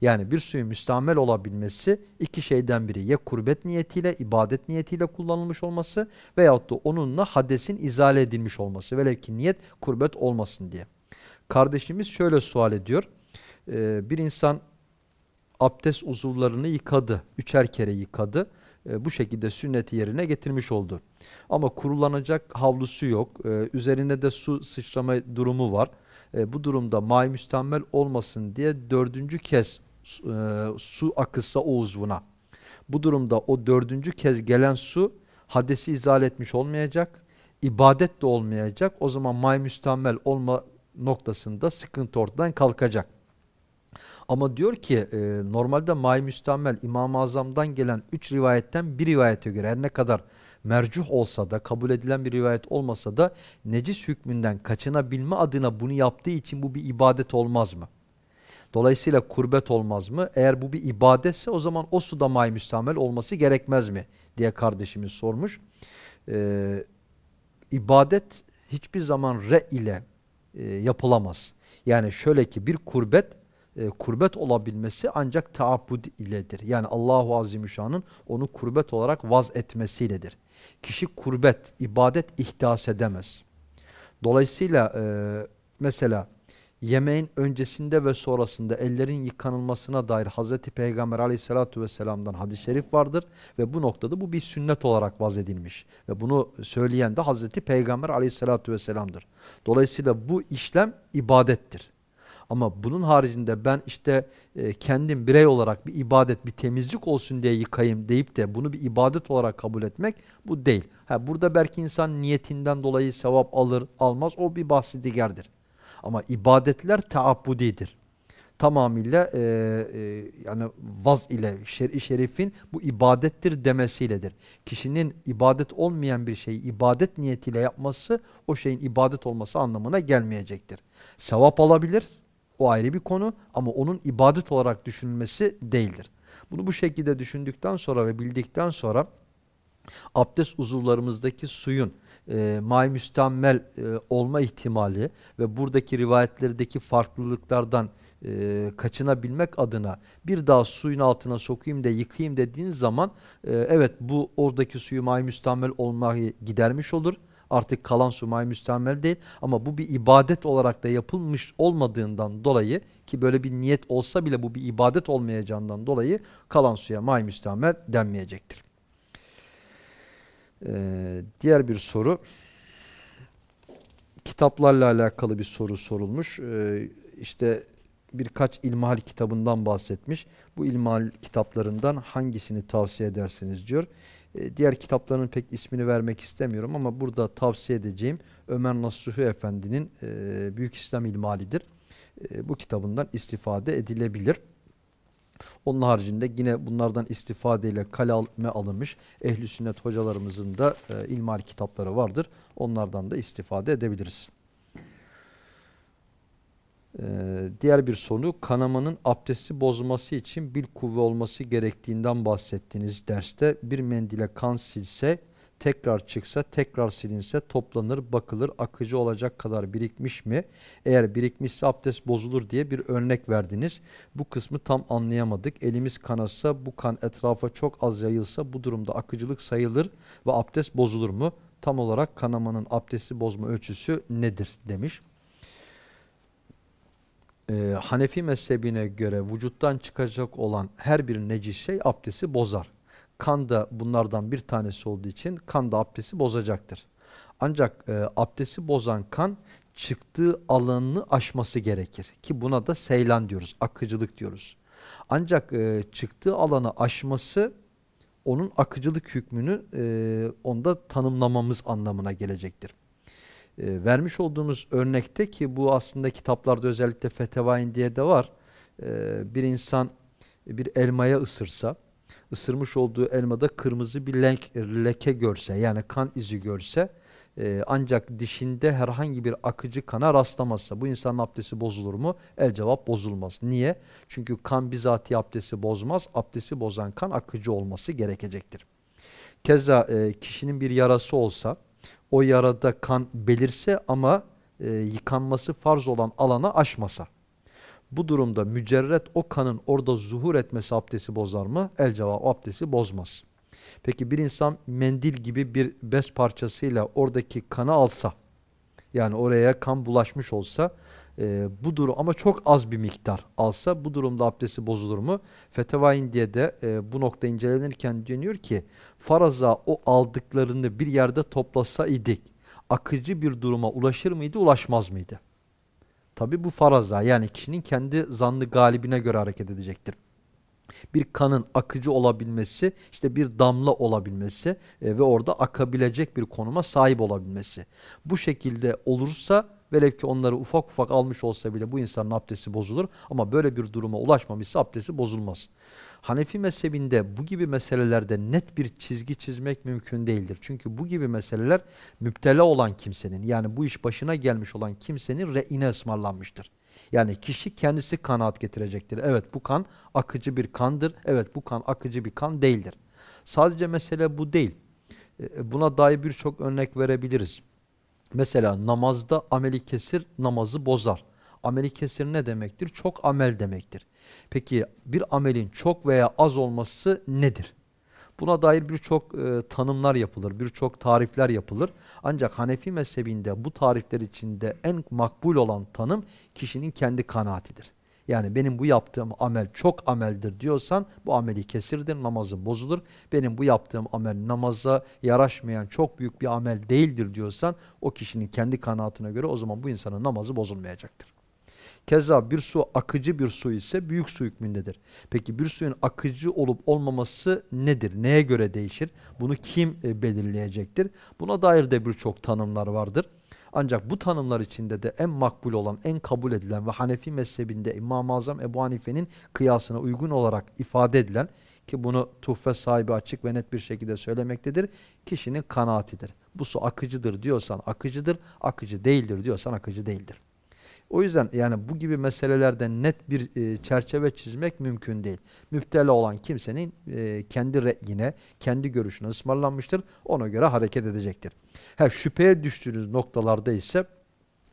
Yani bir suyun müstamel olabilmesi iki şeyden biri. Ya kurbet niyetiyle, ibadet niyetiyle kullanılmış olması veyahut da onunla hadesin izale edilmiş olması. Velev ki niyet kurbet olmasın diye. Kardeşimiz şöyle sual ediyor. Ee, bir insan abdest uzuvlarını yıkadı. Üçer kere yıkadı. E, bu şekilde sünneti yerine getirmiş oldu. Ama kurulanacak havlusu yok. E, üzerine de su sıçrama durumu var. E, bu durumda may müstammel olmasın diye dördüncü kez e, su akıssa o uzvuna. Bu durumda o dördüncü kez gelen su hadesi izale etmiş olmayacak. ibadet de olmayacak. O zaman may müstammel olma noktasında sıkıntı ortadan kalkacak. Ama diyor ki e, normalde May Müstamel İmam-ı Azam'dan gelen 3 rivayetten bir rivayete göre her ne kadar mercuh olsa da kabul edilen bir rivayet olmasa da necis hükmünden kaçınabilme adına bunu yaptığı için bu bir ibadet olmaz mı? Dolayısıyla kurbet olmaz mı? Eğer bu bir ibadetse o zaman o suda may müstamel olması gerekmez mi? diye kardeşimiz sormuş. Ee, ibadet hiçbir zaman re ile e, yapılamaz. Yani şöyle ki bir kurbet e, kurbet olabilmesi ancak taabbud iledir. Yani Allahu Azimüşşan'ın onu kurbet olarak vaz etmesiyledir. Kişi kurbet, ibadet ihdas edemez. Dolayısıyla e, mesela yemeğin öncesinde ve sonrasında ellerin yıkanılmasına dair Hazreti Peygamber aleyhissalatu vesselam'dan hadis-i şerif vardır. Ve bu noktada bu bir sünnet olarak vaz edilmiş. Ve bunu söyleyen de Hazreti Peygamber aleyhissalatu vesselam'dır. Dolayısıyla bu işlem ibadettir. Ama bunun haricinde ben işte e, kendim birey olarak bir ibadet, bir temizlik olsun diye yıkayayım deyip de bunu bir ibadet olarak kabul etmek bu değil. Ha, burada belki insan niyetinden dolayı sevap alır, almaz o bir bahsi digerdir. Ama ibadetler taabbudidir. Tamamıyla e, e, yani vaz ile şer'i şerifin bu ibadettir demesiyledir. Kişinin ibadet olmayan bir şeyi ibadet niyetiyle yapması o şeyin ibadet olması anlamına gelmeyecektir. Sevap alabilir o ayrı bir konu ama onun ibadet olarak düşünülmesi değildir. Bunu bu şekilde düşündükten sonra ve bildikten sonra abdest uzuvlarımızdaki suyun e, may müstammel e, olma ihtimali ve buradaki rivayetlerdeki farklılıklardan e, kaçınabilmek adına bir daha suyun altına sokayım da yıkayayım dediğin zaman e, evet bu oradaki suyu may müstammel olmayı gidermiş olur artık kalan su may müstemel değil ama bu bir ibadet olarak da yapılmış olmadığından dolayı ki böyle bir niyet olsa bile bu bir ibadet olmayacağından dolayı kalan suya may müstemel denmeyecektir. Ee, diğer bir soru kitaplarla alakalı bir soru sorulmuş. Ee, işte birkaç ilmihal kitabından bahsetmiş. Bu ilmihal kitaplarından hangisini tavsiye edersiniz diyor. E, diğer kitapların pek ismini vermek istemiyorum ama burada tavsiye edeceğim Ömer Nasuhi Efendi'nin e, Büyük İslam İlmalidir. E, bu kitabından istifade edilebilir. Onun haricinde yine bunlardan istifadeyle kaleme alınmış ehli sünnet hocalarımızın da e, ilmal kitapları vardır. Onlardan da istifade edebiliriz. Ee, diğer bir soru kanamanın abdesti bozması için bir kuvve olması gerektiğinden bahsettiğiniz derste bir mendile kan silse tekrar çıksa tekrar silinse toplanır bakılır akıcı olacak kadar birikmiş mi? Eğer birikmişse abdest bozulur diye bir örnek verdiniz. Bu kısmı tam anlayamadık. Elimiz kanasa bu kan etrafa çok az yayılsa bu durumda akıcılık sayılır ve abdest bozulur mu? Tam olarak kanamanın abdesti bozma ölçüsü nedir demiş e, Hanefi mezhebine göre vücuttan çıkacak olan her bir necis şey abdesti bozar. Kan da bunlardan bir tanesi olduğu için kan da abdesti bozacaktır. Ancak e, abdesti bozan kan çıktığı alanını aşması gerekir. Ki buna da seylan diyoruz, akıcılık diyoruz. Ancak e, çıktığı alanı aşması onun akıcılık hükmünü e, onda tanımlamamız anlamına gelecektir. E, vermiş olduğumuz örnekte ki bu aslında kitaplarda özellikle Fetevain diye de var. E, bir insan bir elmaya ısırsa, ısırmış olduğu elmada kırmızı bir lenk, leke görse yani kan izi görse e, ancak dişinde herhangi bir akıcı kana rastlamazsa bu insanın abdesti bozulur mu? El cevap bozulmaz. Niye? Çünkü kan bizatihi abdesti bozmaz. Abdesti bozan kan akıcı olması gerekecektir. Keza e, kişinin bir yarası olsa o yarada kan belirse ama e, yıkanması farz olan alana aşmasa. Bu durumda mücerret o kanın orada zuhur etmesi abdesti bozar mı? El cevap abdesti bozmaz. Peki bir insan mendil gibi bir bez parçasıyla oradaki kanı alsa, yani oraya kan bulaşmış olsa, e, bu durum ama çok az bir miktar alsa bu durumda abdesti bozulur mu? Feteva diye de e, bu nokta incelenirken deniyor ki faraza o aldıklarını bir yerde toplasa idik akıcı bir duruma ulaşır mıydı ulaşmaz mıydı? Tabi bu faraza yani kişinin kendi zannı galibine göre hareket edecektir. Bir kanın akıcı olabilmesi, işte bir damla olabilmesi e, ve orada akabilecek bir konuma sahip olabilmesi. Bu şekilde olursa Velev ki onları ufak ufak almış olsa bile bu insanın abdesti bozulur. Ama böyle bir duruma ulaşmamışsa abdesti bozulmaz. Hanefi mezhebinde bu gibi meselelerde net bir çizgi çizmek mümkün değildir. Çünkü bu gibi meseleler müptela olan kimsenin yani bu iş başına gelmiş olan kimsenin re'ine ısmarlanmıştır. Yani kişi kendisi kanaat getirecektir. Evet bu kan akıcı bir kandır. Evet bu kan akıcı bir kan değildir. Sadece mesele bu değil. E, buna dair birçok örnek verebiliriz. Mesela namazda ameli kesir namazı bozar. Ameli kesir ne demektir? Çok amel demektir. Peki bir amelin çok veya az olması nedir? Buna dair birçok e, tanımlar yapılır, birçok tarifler yapılır. Ancak Hanefi mezhebinde bu tarifler içinde en makbul olan tanım kişinin kendi kanaatidir. Yani benim bu yaptığım amel çok ameldir diyorsan bu ameli kesirdir, namazın bozulur. Benim bu yaptığım amel namaza yaraşmayan çok büyük bir amel değildir diyorsan o kişinin kendi kanaatine göre o zaman bu insanın namazı bozulmayacaktır. Keza bir su akıcı bir su ise büyük su hükmündedir. Peki bir suyun akıcı olup olmaması nedir? Neye göre değişir? Bunu kim e, belirleyecektir? Buna dair de birçok tanımlar vardır. Ancak bu tanımlar içinde de en makbul olan, en kabul edilen ve Hanefi mezhebinde İmam-ı Azam Ebu Hanife'nin kıyasına uygun olarak ifade edilen ki bunu tuhfe sahibi açık ve net bir şekilde söylemektedir. Kişinin kanaatidir. Bu su akıcıdır diyorsan akıcıdır, akıcı değildir diyorsan akıcı değildir. O yüzden yani bu gibi meselelerde net bir e, çerçeve çizmek mümkün değil. Müptela olan kimsenin e, kendi reyine, kendi görüşüne ısmarlanmıştır. Ona göre hareket edecektir. Her şüpheye düştüğünüz noktalarda ise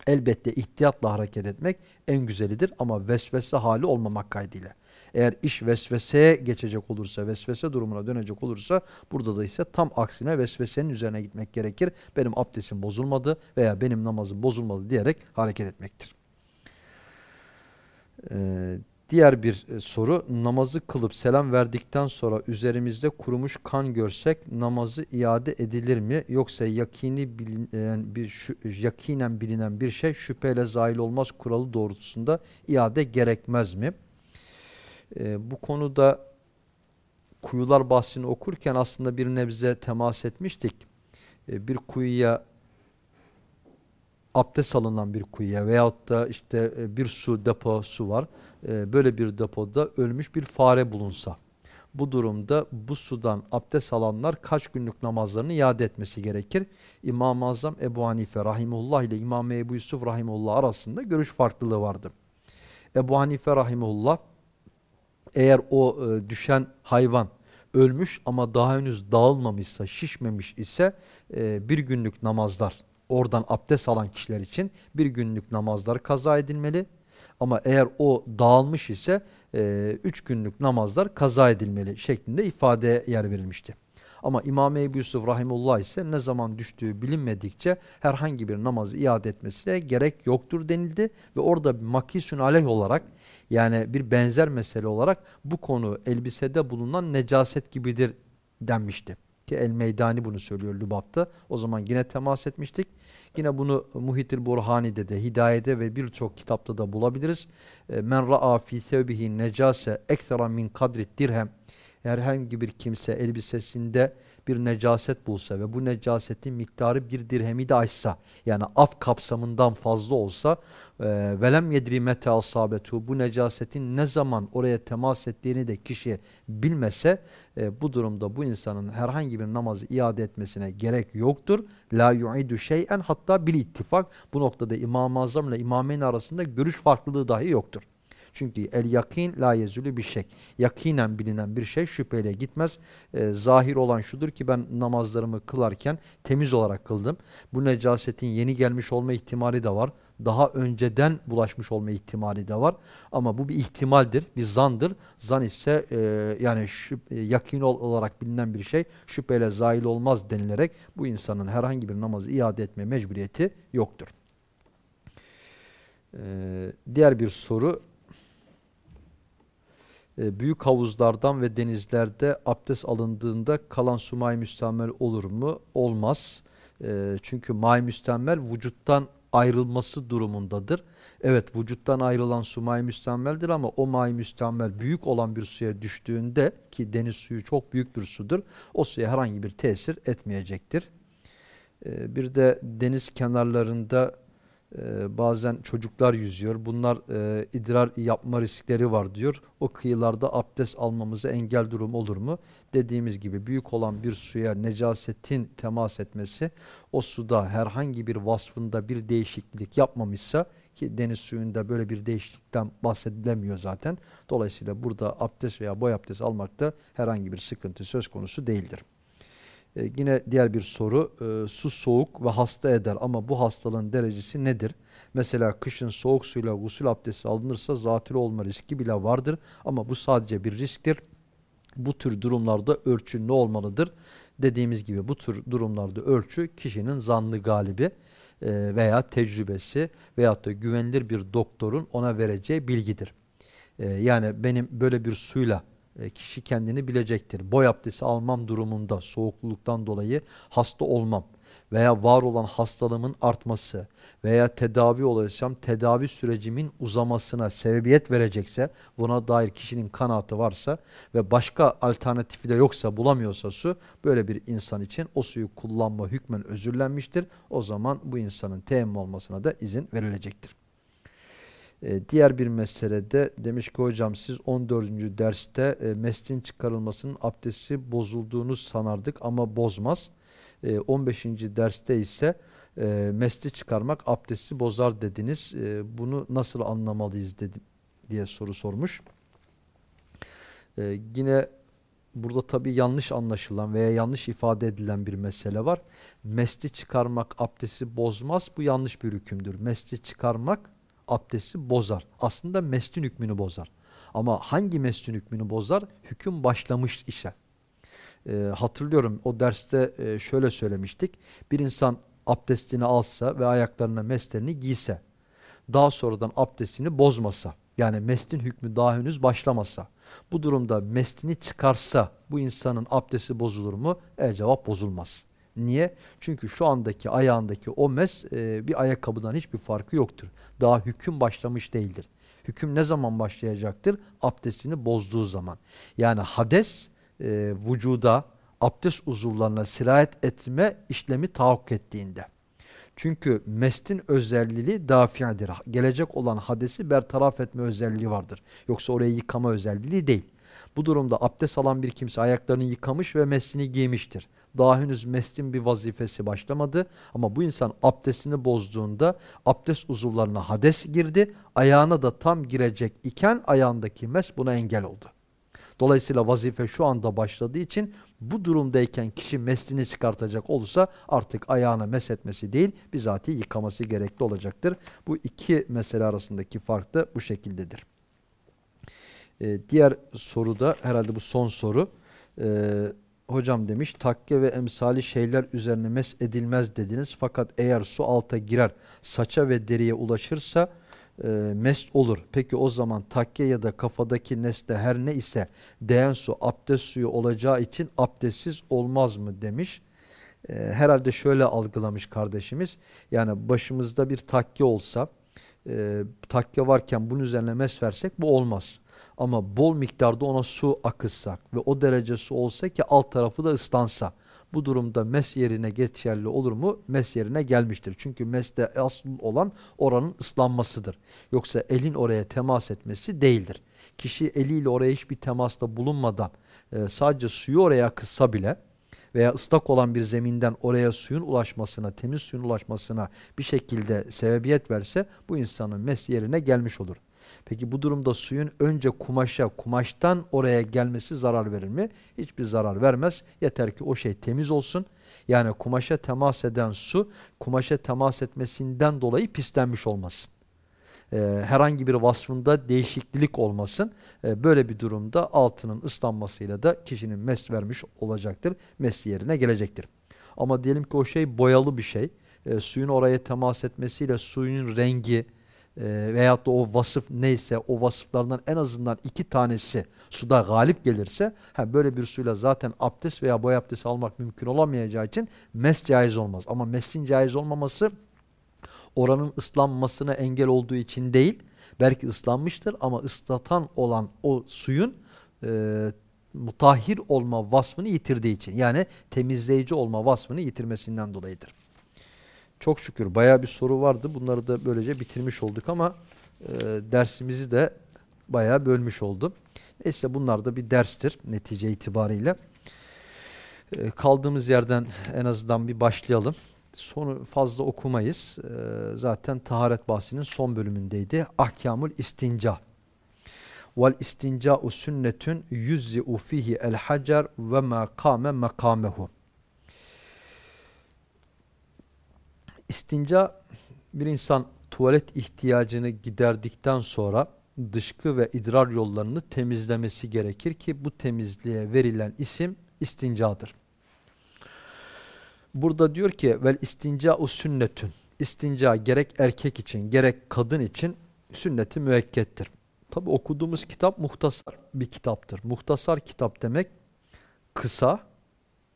elbette ihtiyatla hareket etmek en güzelidir ama vesvese hali olmamak kaydıyla. Eğer iş vesveseye geçecek olursa, vesvese durumuna dönecek olursa burada da ise tam aksine vesvesenin üzerine gitmek gerekir. Benim abdestim bozulmadı veya benim namazım bozulmadı diyerek hareket etmektir. Ee, diğer bir e, soru namazı kılıp selam verdikten sonra üzerimizde kurumuş kan görsek namazı iade edilir mi yoksa yakini bilinen bir şu, yakinen bilinen bir şey şüpheyle zahil olmaz kuralı doğrultusunda iade gerekmez mi? Ee, bu konuda kuyular bahsini okurken aslında bir nebze temas etmiştik. Ee, bir kuyuya abdest alınan bir kuyuya veyahut da işte e, bir su deposu var. E, böyle bir depoda ölmüş bir fare bulunsa. Bu durumda bu sudan abdest alanlar kaç günlük namazlarını iade etmesi gerekir? İmam-ı Azam Ebu Hanife Rahimullah ile İmam Ebu Yusuf Rahimullah arasında görüş farklılığı vardı. Ebu Hanife Rahimullah eğer o e, düşen hayvan ölmüş ama daha henüz dağılmamışsa, şişmemiş ise bir günlük namazlar oradan abdest alan kişiler için bir günlük namazlar kaza edilmeli. Ama eğer o dağılmış ise e, üç günlük namazlar kaza edilmeli şeklinde ifade yer verilmişti. Ama İmam Ebu Yusuf Rahimullah ise ne zaman düştüğü bilinmedikçe herhangi bir namazı iade etmesine gerek yoktur denildi. Ve orada makisün aleyh olarak yani bir benzer mesele olarak bu konu elbisede bulunan necaset gibidir denmişti. Ki El Meydani bunu söylüyor Lübap'ta. O zaman yine temas etmiştik. Yine bunu Muhitil Burhani'de de, Hidayede ve birçok kitapta da bulabiliriz. E, Men ra'a fi sevbihi necase eksera min kadrit dirhem. Herhangi bir kimse elbisesinde bir necaset bulsa ve bu necasetin miktarı bir dirhemi de aşsa yani af kapsamından fazla olsa velem yedri mete asabetu bu necasetin ne zaman oraya temas ettiğini de kişi bilmese e, bu durumda bu insanın herhangi bir namazı iade etmesine gerek yoktur. La yu'idu şey'en hatta bil ittifak bu noktada İmam-ı Azam ile İmameyn arasında görüş farklılığı dahi yoktur. Çünkü el yakin la yezülü bir şey. Yakinen bilinen bir şey şüpheyle gitmez. E, zahir olan şudur ki ben namazlarımı kılarken temiz olarak kıldım. Bu necasetin yeni gelmiş olma ihtimali de var. Daha önceden bulaşmış olma ihtimali de var. Ama bu bir ihtimaldir, bir zandır. Zan ise e, yani e, yakin olarak bilinen bir şey şüpheyle zahil olmaz denilerek bu insanın herhangi bir namazı iade etme mecburiyeti yoktur. Ee, diğer bir soru büyük havuzlardan ve denizlerde abdest alındığında kalan su may müstemel olur mu? Olmaz. E, çünkü may müstemel vücuttan ayrılması durumundadır. Evet vücuttan ayrılan su may müstemmeldir ama o may müstemmel büyük olan bir suya düştüğünde ki deniz suyu çok büyük bir sudur o suya herhangi bir tesir etmeyecektir. E, bir de deniz kenarlarında e, bazen çocuklar yüzüyor. Bunlar e, idrar yapma riskleri var diyor. O kıyılarda abdest almamıza engel durum olur mu? Dediğimiz gibi büyük olan bir suya necasetin temas etmesi o suda herhangi bir vasfında bir değişiklik yapmamışsa ki deniz suyunda böyle bir değişiklikten bahsedilemiyor zaten. Dolayısıyla burada abdest veya boy abdest almakta herhangi bir sıkıntı söz konusu değildir. Ee, yine diğer bir soru. Ee, su soğuk ve hasta eder ama bu hastalığın derecesi nedir? Mesela kışın soğuk suyla gusül abdesti alınırsa zatürre olma riski bile vardır. Ama bu sadece bir risktir. Bu tür durumlarda ölçü ne olmalıdır? Dediğimiz gibi bu tür durumlarda ölçü kişinin zanlı galibi e, veya tecrübesi veyahut da güvenilir bir doktorun ona vereceği bilgidir. E, yani benim böyle bir suyla e, kişi kendini bilecektir. Boy abdesti almam durumunda soğukluktan dolayı hasta olmam veya var olan hastalığımın artması veya tedavi olaysam tedavi sürecimin uzamasına sebebiyet verecekse buna dair kişinin kanaatı varsa ve başka alternatifi de yoksa bulamıyorsa su böyle bir insan için o suyu kullanma hükmen özürlenmiştir. O zaman bu insanın teyemmüm olmasına da izin verilecektir. E, diğer bir meselede demiş ki hocam siz 14. derste e, mestin çıkarılmasının abdesti bozulduğunu sanardık ama bozmaz. E, 15. derste ise e, mesli çıkarmak abdesti bozar dediniz. E, bunu nasıl anlamalıyız dedi, diye soru sormuş. E, yine burada tabii yanlış anlaşılan veya yanlış ifade edilen bir mesele var. Mesli çıkarmak abdesti bozmaz. Bu yanlış bir hükümdür. Mesli çıkarmak abdesti bozar. Aslında meslin hükmünü bozar. Ama hangi meslin hükmünü bozar? Hüküm başlamış ise. E, hatırlıyorum o derste e, şöyle söylemiştik. Bir insan abdestini alsa ve ayaklarına meslerini giyse, daha sonradan abdestini bozmasa, yani meslin hükmü daha henüz başlamasa, bu durumda meslini çıkarsa bu insanın abdesti bozulur mu? E cevap bozulmaz. Niye? Çünkü şu andaki ayağındaki o mes e, bir ayakkabıdan hiçbir farkı yoktur. Daha hüküm başlamış değildir. Hüküm ne zaman başlayacaktır? Abdestini bozduğu zaman. Yani hades e, vücuda, abdest uzuvlarına sirayet etme işlemi tahakkuk ettiğinde. Çünkü mestin özelliği dafiadır. Gelecek olan hadesi bertaraf etme özelliği vardır. Yoksa orayı yıkama özelliği değil. Bu durumda abdest alan bir kimse ayaklarını yıkamış ve mesini giymiştir. Daha henüz mestin bir vazifesi başlamadı ama bu insan abdestini bozduğunda abdest uzuvlarına hades girdi. Ayağına da tam girecek iken ayağındaki mes buna engel oldu. Dolayısıyla vazife şu anda başladığı için bu durumdayken kişi meslini çıkartacak olursa artık ayağına meshetmesi değil bizatihi yıkaması gerekli olacaktır. Bu iki mesele arasındaki fark da bu şekildedir. Ee, diğer soru da herhalde bu son soru. Ee, hocam demiş takke ve emsali şeyler üzerine mes edilmez dediniz. Fakat eğer su alta girer saça ve deriye ulaşırsa e, mest olur. Peki o zaman takke ya da kafadaki nesne her ne ise değen su abdest suyu olacağı için abdestsiz olmaz mı demiş. E, herhalde şöyle algılamış kardeşimiz. Yani başımızda bir takke olsa e, takke varken bunun üzerine mes versek bu olmaz. Ama bol miktarda ona su akıtsak ve o derece su olsa ki alt tarafı da ıslansa bu durumda mes yerine geçerli olur mu? Mes yerine gelmiştir. Çünkü meste asıl olan oranın ıslanmasıdır. Yoksa elin oraya temas etmesi değildir. Kişi eliyle oraya hiçbir temasta bulunmadan e, sadece suyu oraya kıssa bile veya ıslak olan bir zeminden oraya suyun ulaşmasına, temiz suyun ulaşmasına bir şekilde sebebiyet verse bu insanın mes yerine gelmiş olur. Peki bu durumda suyun önce kumaşa, kumaştan oraya gelmesi zarar verir mi? Hiçbir zarar vermez. Yeter ki o şey temiz olsun. Yani kumaşa temas eden su, kumaşa temas etmesinden dolayı pislenmiş olmasın. Ee, herhangi bir vasfında değişiklik olmasın. Ee, böyle bir durumda altının ıslanmasıyla da kişinin mes vermiş olacaktır. Mes yerine gelecektir. Ama diyelim ki o şey boyalı bir şey. Ee, suyun oraya temas etmesiyle suyun rengi, e, veyahut da o vasıf neyse o vasıflardan en azından iki tanesi suda galip gelirse ha, böyle bir suyla zaten abdest veya boy abdesti almak mümkün olamayacağı için mes caiz olmaz. Ama mesin caiz olmaması oranın ıslanmasına engel olduğu için değil belki ıslanmıştır ama ıslatan olan o suyun e, mutahhir olma vasfını yitirdiği için yani temizleyici olma vasfını yitirmesinden dolayıdır. Çok şükür baya bir soru vardı. Bunları da böylece bitirmiş olduk ama e, dersimizi de baya bölmüş oldu. Neyse bunlar da bir derstir netice itibariyle. E, kaldığımız yerden en azından bir başlayalım. Sonu fazla okumayız. E, zaten taharet bahsinin son bölümündeydi. Ahkamul istinca. Vel istinca'u sünnetün yüzzi'u fihi el hacer ve ma mekâmehu. İstinca bir insan tuvalet ihtiyacını giderdikten sonra dışkı ve idrar yollarını temizlemesi gerekir ki bu temizliğe verilen isim istincadır. Burada diyor ki vel istinca sünnetün. İstinca gerek erkek için gerek kadın için sünneti müekkettir. Tabi okuduğumuz kitap muhtasar bir kitaptır. Muhtasar kitap demek kısa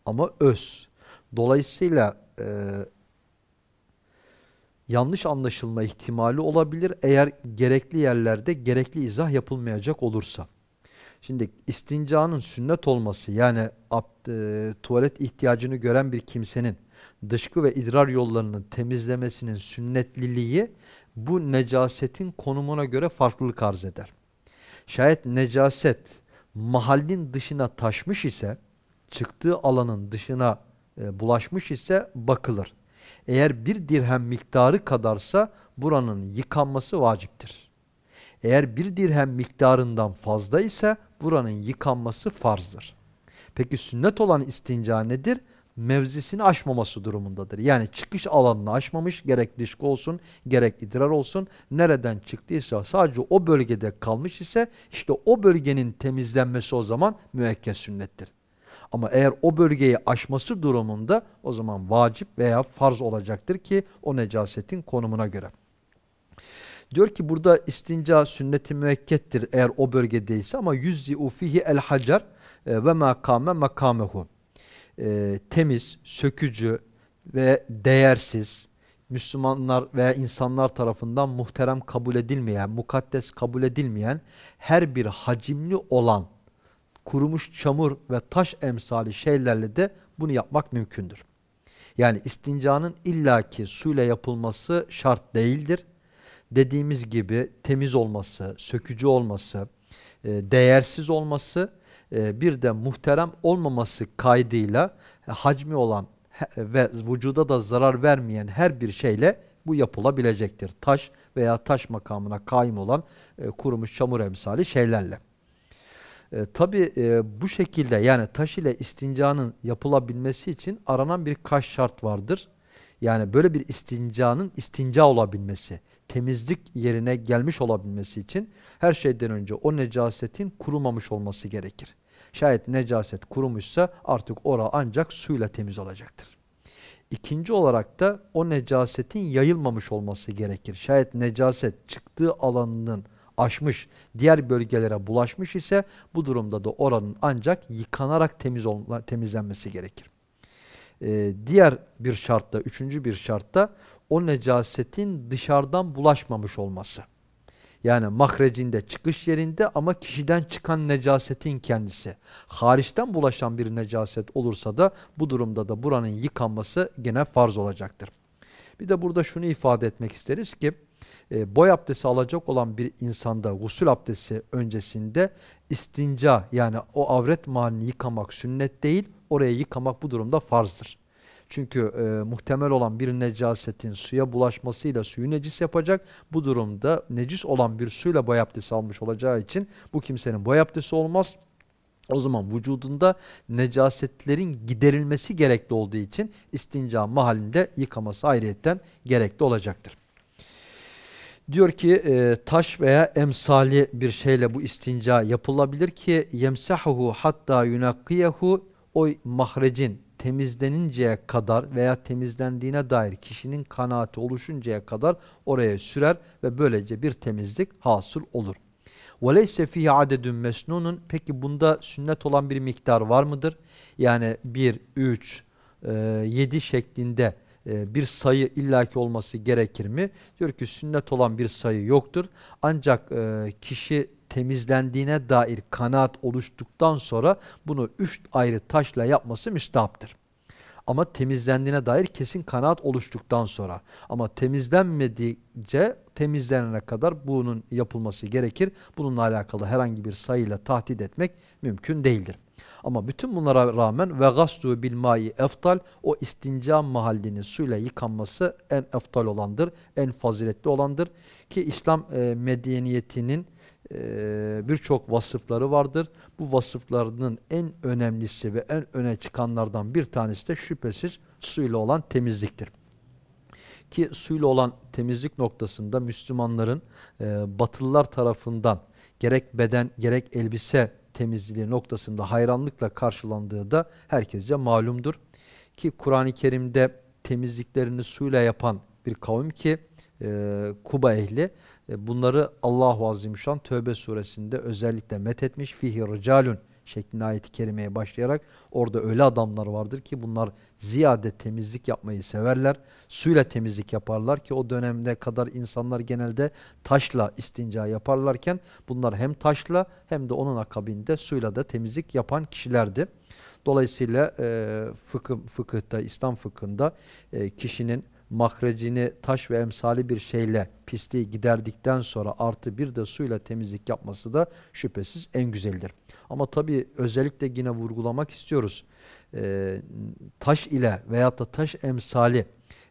ama öz. Dolayısıyla e, yanlış anlaşılma ihtimali olabilir eğer gerekli yerlerde gerekli izah yapılmayacak olursa. Şimdi istincanın sünnet olması yani e, tuvalet ihtiyacını gören bir kimsenin dışkı ve idrar yollarının temizlemesinin sünnetliliği bu necasetin konumuna göre farklılık arz eder. Şayet necaset mahallin dışına taşmış ise çıktığı alanın dışına e, bulaşmış ise bakılır. Eğer bir dirhem miktarı kadarsa buranın yıkanması vaciptir. Eğer bir dirhem miktarından fazla ise buranın yıkanması farzdır. Peki sünnet olan istinca nedir? Mevzisini aşmaması durumundadır. Yani çıkış alanını aşmamış gerek dışkı olsun gerek idrar olsun nereden çıktıysa sadece o bölgede kalmış ise işte o bölgenin temizlenmesi o zaman müekked sünnettir. Ama eğer o bölgeyi aşması durumunda o zaman vacip veya farz olacaktır ki o necasetin konumuna göre. Diyor ki burada istinca sünneti müekkettir eğer o bölgedeyse ama yüzzi'u fihi el hacer e, ve ma kâme makamehu. E, temiz, sökücü ve değersiz, Müslümanlar veya insanlar tarafından muhterem kabul edilmeyen, mukaddes kabul edilmeyen her bir hacimli olan kurumuş çamur ve taş emsali şeylerle de bunu yapmak mümkündür. Yani istincanın illaki suyla yapılması şart değildir. Dediğimiz gibi temiz olması, sökücü olması, e, değersiz olması, e, bir de muhterem olmaması kaydıyla e, hacmi olan ve vücuda da zarar vermeyen her bir şeyle bu yapılabilecektir. Taş veya taş makamına kaim olan kurumuş çamur emsali şeylerle. E, Tabi e, bu şekilde yani taş ile istincanın yapılabilmesi için aranan bir kaç şart vardır. Yani böyle bir istincanın istinca olabilmesi, temizlik yerine gelmiş olabilmesi için her şeyden önce o necasetin kurumamış olması gerekir. Şayet necaset kurumuşsa artık ora ancak suyla temiz olacaktır. İkinci olarak da o necasetin yayılmamış olması gerekir. Şayet necaset çıktığı alanının aşmış, diğer bölgelere bulaşmış ise bu durumda da oranın ancak yıkanarak temiz olma, temizlenmesi gerekir. Ee, diğer bir şartta, üçüncü bir şartta o necasetin dışarıdan bulaşmamış olması. Yani mahrecinde, çıkış yerinde ama kişiden çıkan necasetin kendisi. Hariçten bulaşan bir necaset olursa da bu durumda da buranın yıkanması gene farz olacaktır. Bir de burada şunu ifade etmek isteriz ki, e, boy abdesti alacak olan bir insanda gusül abdesti öncesinde istinca yani o avret mahallini yıkamak sünnet değil, oraya yıkamak bu durumda farzdır. Çünkü e, muhtemel olan bir necasetin suya bulaşmasıyla suyu necis yapacak. Bu durumda necis olan bir suyla boy abdesti almış olacağı için bu kimsenin boy abdesti olmaz. O zaman vücudunda necasetlerin giderilmesi gerekli olduğu için istinca mahallinde yıkaması ayrıyetten gerekli olacaktır. Diyor ki e, taş veya emsali bir şeyle bu istinca yapılabilir ki yemsahuhu hatta yunakkiyehu o mahrecin temizleninceye kadar veya temizlendiğine dair kişinin kanaati oluşuncaya kadar oraya sürer ve böylece bir temizlik hasıl olur. وَلَيْسَ فِيهِ عَدَدٌ mesnunun Peki bunda sünnet olan bir miktar var mıdır? Yani 1, 3, 7 şeklinde e, bir sayı illaki olması gerekir mi? Diyor ki sünnet olan bir sayı yoktur. Ancak e, kişi temizlendiğine dair kanaat oluştuktan sonra bunu üç ayrı taşla yapması müstahaptır. Ama temizlendiğine dair kesin kanaat oluştuktan sonra. Ama temizlenmediğince temizlenene kadar bunun yapılması gerekir. Bununla alakalı herhangi bir sayıyla tahdit etmek mümkün değildir. Ama bütün bunlara rağmen ve gaslu bil mai eftal o istinca mahallini suyla yıkanması en eftal olandır, en faziletli olandır ki İslam e, medeniyetinin e, birçok vasıfları vardır. Bu vasıflarının en önemlisi ve en öne çıkanlardan bir tanesi de şüphesiz suyla olan temizliktir. Ki suyla olan temizlik noktasında Müslümanların e, batılılar tarafından gerek beden gerek elbise temizliği noktasında hayranlıkla karşılandığı da herkesce malumdur. Ki Kur'an-ı Kerim'de temizliklerini suyla yapan bir kavim ki e, Kuba ehli e, bunları Allahu Azimüşşan Tövbe suresinde özellikle methetmiş. Fihi ricalun şeklinde ayet-i kerimeye başlayarak orada öyle adamlar vardır ki bunlar ziyade temizlik yapmayı severler. Suyla temizlik yaparlar ki o dönemde kadar insanlar genelde taşla istinca yaparlarken bunlar hem taşla hem de onun akabinde suyla da temizlik yapan kişilerdi. Dolayısıyla e, fıkıh, fıkıhta, İslam fıkhında e, kişinin mahrecini taş ve emsali bir şeyle pisliği giderdikten sonra artı bir de suyla temizlik yapması da şüphesiz en güzeldir. Ama tabi özellikle yine vurgulamak istiyoruz. Ee, taş ile veyahut da taş emsali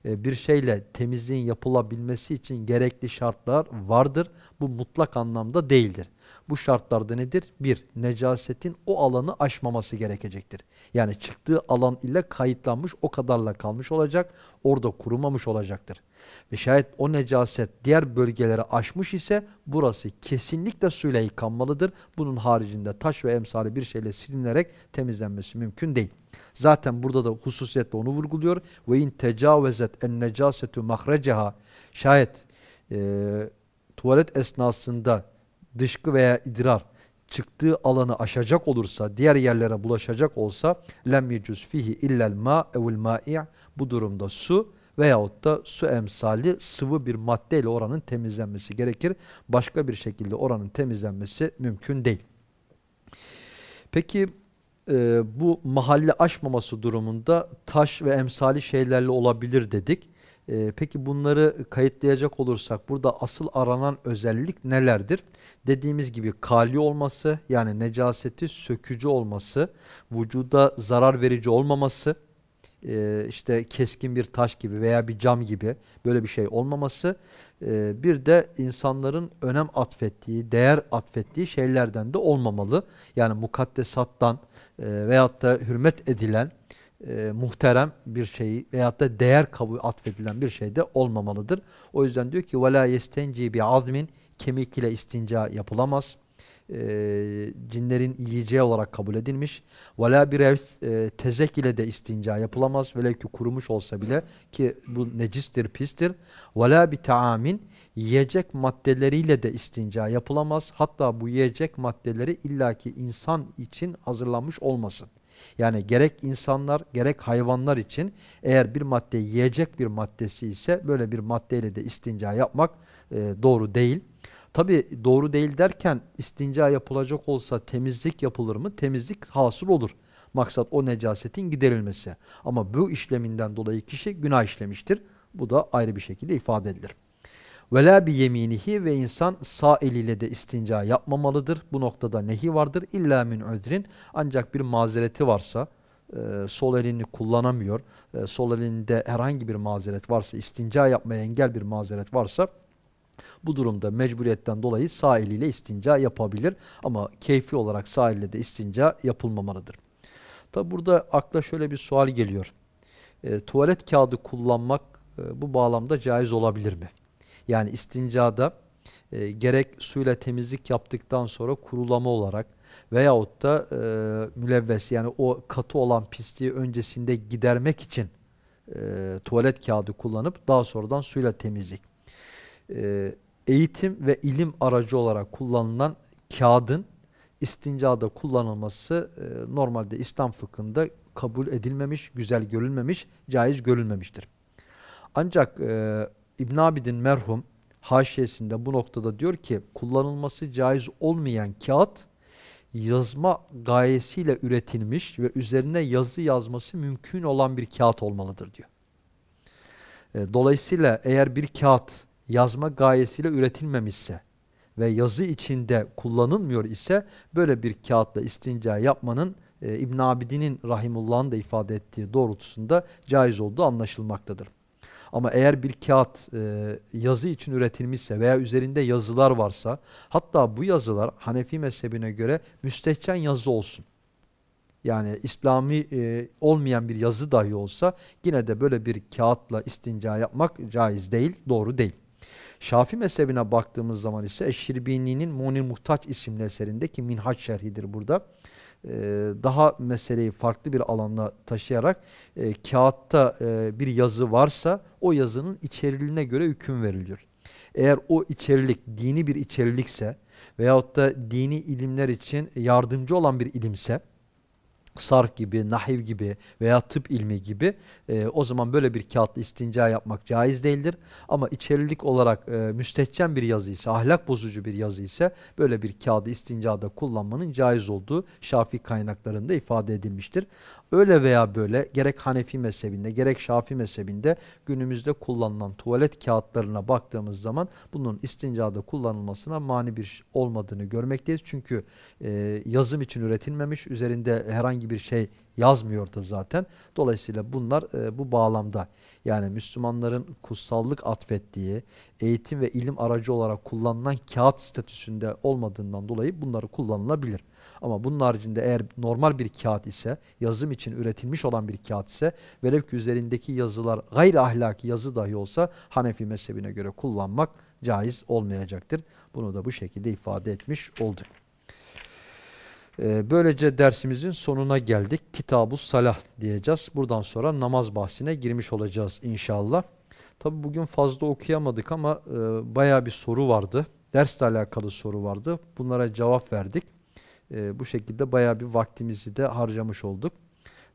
e, bir şeyle temizliğin yapılabilmesi için gerekli şartlar vardır. Bu mutlak anlamda değildir. Bu şartlarda nedir? Bir, necasetin o alanı aşmaması gerekecektir. Yani çıktığı alan ile kayıtlanmış o kadarla kalmış olacak. Orada kurumamış olacaktır. Ve şayet o necaset diğer bölgelere aşmış ise burası kesinlikle suyla yıkanmalıdır. Bunun haricinde taş ve emsali bir şeyle silinerek temizlenmesi mümkün değil. Zaten burada da hususiyetle onu vurguluyor. Ve in tecavezet en necasetu mahrecaha şayet e, tuvalet esnasında dışkı veya idrar çıktığı alanı aşacak olursa, diğer yerlere bulaşacak olsa lem yecuz fihi illel ma evul ma'i' bu durumda su veyahut da su emsali sıvı bir maddeyle oranın temizlenmesi gerekir. Başka bir şekilde oranın temizlenmesi mümkün değil. Peki e, bu mahalle aşmaması durumunda taş ve emsali şeylerle olabilir dedik. E, peki bunları kayıtlayacak olursak burada asıl aranan özellik nelerdir? Dediğimiz gibi kali olması yani necaseti sökücü olması, vücuda zarar verici olmaması, e, işte keskin bir taş gibi veya bir cam gibi böyle bir şey olmaması, e, bir de insanların önem atfettiği, değer atfettiği şeylerden de olmamalı. Yani mukaddesattan e, veyahut da hürmet edilen e, muhterem bir şeyi veyahut da değer kabul atfedilen bir şey de olmamalıdır. O yüzden diyor ki وَلَا يَسْتَنْجِي بِعَظْمٍ Kemik ile istinca yapılamaz. E, cinlerin yiyeceği olarak kabul edilmiş. Vela bir evs e, tezek ile de istinca yapılamaz. Velev ki kurumuş olsa bile ki bu necistir, pistir. Vela bir taamin yiyecek maddeleriyle de istinca yapılamaz. Hatta bu yiyecek maddeleri illaki insan için hazırlanmış olmasın. Yani gerek insanlar gerek hayvanlar için eğer bir madde yiyecek bir maddesi ise böyle bir maddeyle de istinca yapmak e, doğru değil. Tabi doğru değil derken istinca yapılacak olsa temizlik yapılır mı? Temizlik hasıl olur. Maksat o necasetin giderilmesi. Ama bu işleminden dolayı kişi günah işlemiştir. Bu da ayrı bir şekilde ifade edilir. Ve la bi yeminihi ve insan sağ eliyle de istinca yapmamalıdır. Bu noktada nehi vardır. İlla min özrin ancak bir mazereti varsa e, sol elini kullanamıyor. E, sol elinde herhangi bir mazeret varsa istinca yapmaya engel bir mazeret varsa bu durumda mecburiyetten dolayı sağ eliyle istinca yapabilir. Ama keyfi olarak sağ elle de istinca yapılmamalıdır. Tabi burada akla şöyle bir sual geliyor. E, tuvalet kağıdı kullanmak e, bu bağlamda caiz olabilir mi? Yani istincada e, gerek suyla temizlik yaptıktan sonra kurulama olarak veyahut da e, mülevves yani o katı olan pisliği öncesinde gidermek için e, tuvalet kağıdı kullanıp daha sonradan suyla temizlik. E, eğitim ve ilim aracı olarak kullanılan kağıdın istincada kullanılması e, normalde İslam fıkhında kabul edilmemiş, güzel görülmemiş, caiz görülmemiştir. Ancak e, İbn Abidin merhum haşiyesinde bu noktada diyor ki kullanılması caiz olmayan kağıt yazma gayesiyle üretilmiş ve üzerine yazı yazması mümkün olan bir kağıt olmalıdır diyor. E, dolayısıyla eğer bir kağıt yazma gayesiyle üretilmemişse ve yazı içinde kullanılmıyor ise böyle bir kağıtla istinca yapmanın e, İbn Abidin'in rahimullah'ın da ifade ettiği doğrultusunda caiz olduğu anlaşılmaktadır. Ama eğer bir kağıt e, yazı için üretilmişse veya üzerinde yazılar varsa hatta bu yazılar Hanefi mezhebine göre müstehcen yazı olsun. Yani İslami e, olmayan bir yazı dahi olsa yine de böyle bir kağıtla istinca yapmak caiz değil, doğru değil. Şafi mezhebine baktığımız zaman ise Eşşirbini'nin Munir Muhtaç isimli eserindeki Minhaç şerhidir burada. Ee, daha meseleyi farklı bir alanda taşıyarak e, kağıtta e, bir yazı varsa o yazının içeriliğine göre hüküm veriliyor. Eğer o içerilik dini bir içerilikse veyahut da dini ilimler için yardımcı olan bir ilimse sarf gibi, nahiv gibi veya tıp ilmi gibi e, o zaman böyle bir kağıtla istinca yapmak caiz değildir. Ama içerilik olarak e, müstehcen bir yazı ise, ahlak bozucu bir yazı ise böyle bir kağıdı istincada kullanmanın caiz olduğu Şafii kaynaklarında ifade edilmiştir. Öyle veya böyle gerek Hanefi mezhebinde gerek Şafii mezhebinde günümüzde kullanılan tuvalet kağıtlarına baktığımız zaman bunun istincada kullanılmasına mani bir olmadığını görmekteyiz. Çünkü e, yazım için üretilmemiş, üzerinde herhangi bir şey yazmıyordu zaten. Dolayısıyla bunlar e, bu bağlamda yani Müslümanların kutsallık atfettiği eğitim ve ilim aracı olarak kullanılan kağıt statüsünde olmadığından dolayı bunları kullanılabilir. Ama bunun haricinde eğer normal bir kağıt ise, yazım için üretilmiş olan bir kağıt ise, velev ki üzerindeki yazılar gayri ahlaki yazı dahi olsa Hanefi mezhebine göre kullanmak caiz olmayacaktır. Bunu da bu şekilde ifade etmiş olduk. Ee, böylece dersimizin sonuna geldik. Kitab-ı Salah diyeceğiz. Buradan sonra namaz bahsine girmiş olacağız inşallah. Tabi bugün fazla okuyamadık ama e, baya bir soru vardı. Dersle alakalı soru vardı. Bunlara cevap verdik. E, bu şekilde baya bir vaktimizi de harcamış olduk.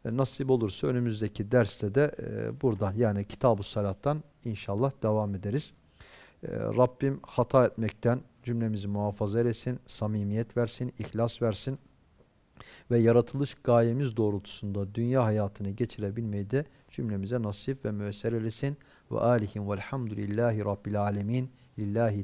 E, nasip olursa önümüzdeki derste de e, buradan yani Kitab-ı Salat'tan inşallah devam ederiz. E, Rabbim hata etmekten cümlemizi muhafaza eylesin, samimiyet versin, ihlas versin ve yaratılış gayemiz doğrultusunda dünya hayatını geçirebilmeyi de cümlemize nasip ve müesser eylesin. Ve alihim velhamdülillahi rabbil alemin. Lillahi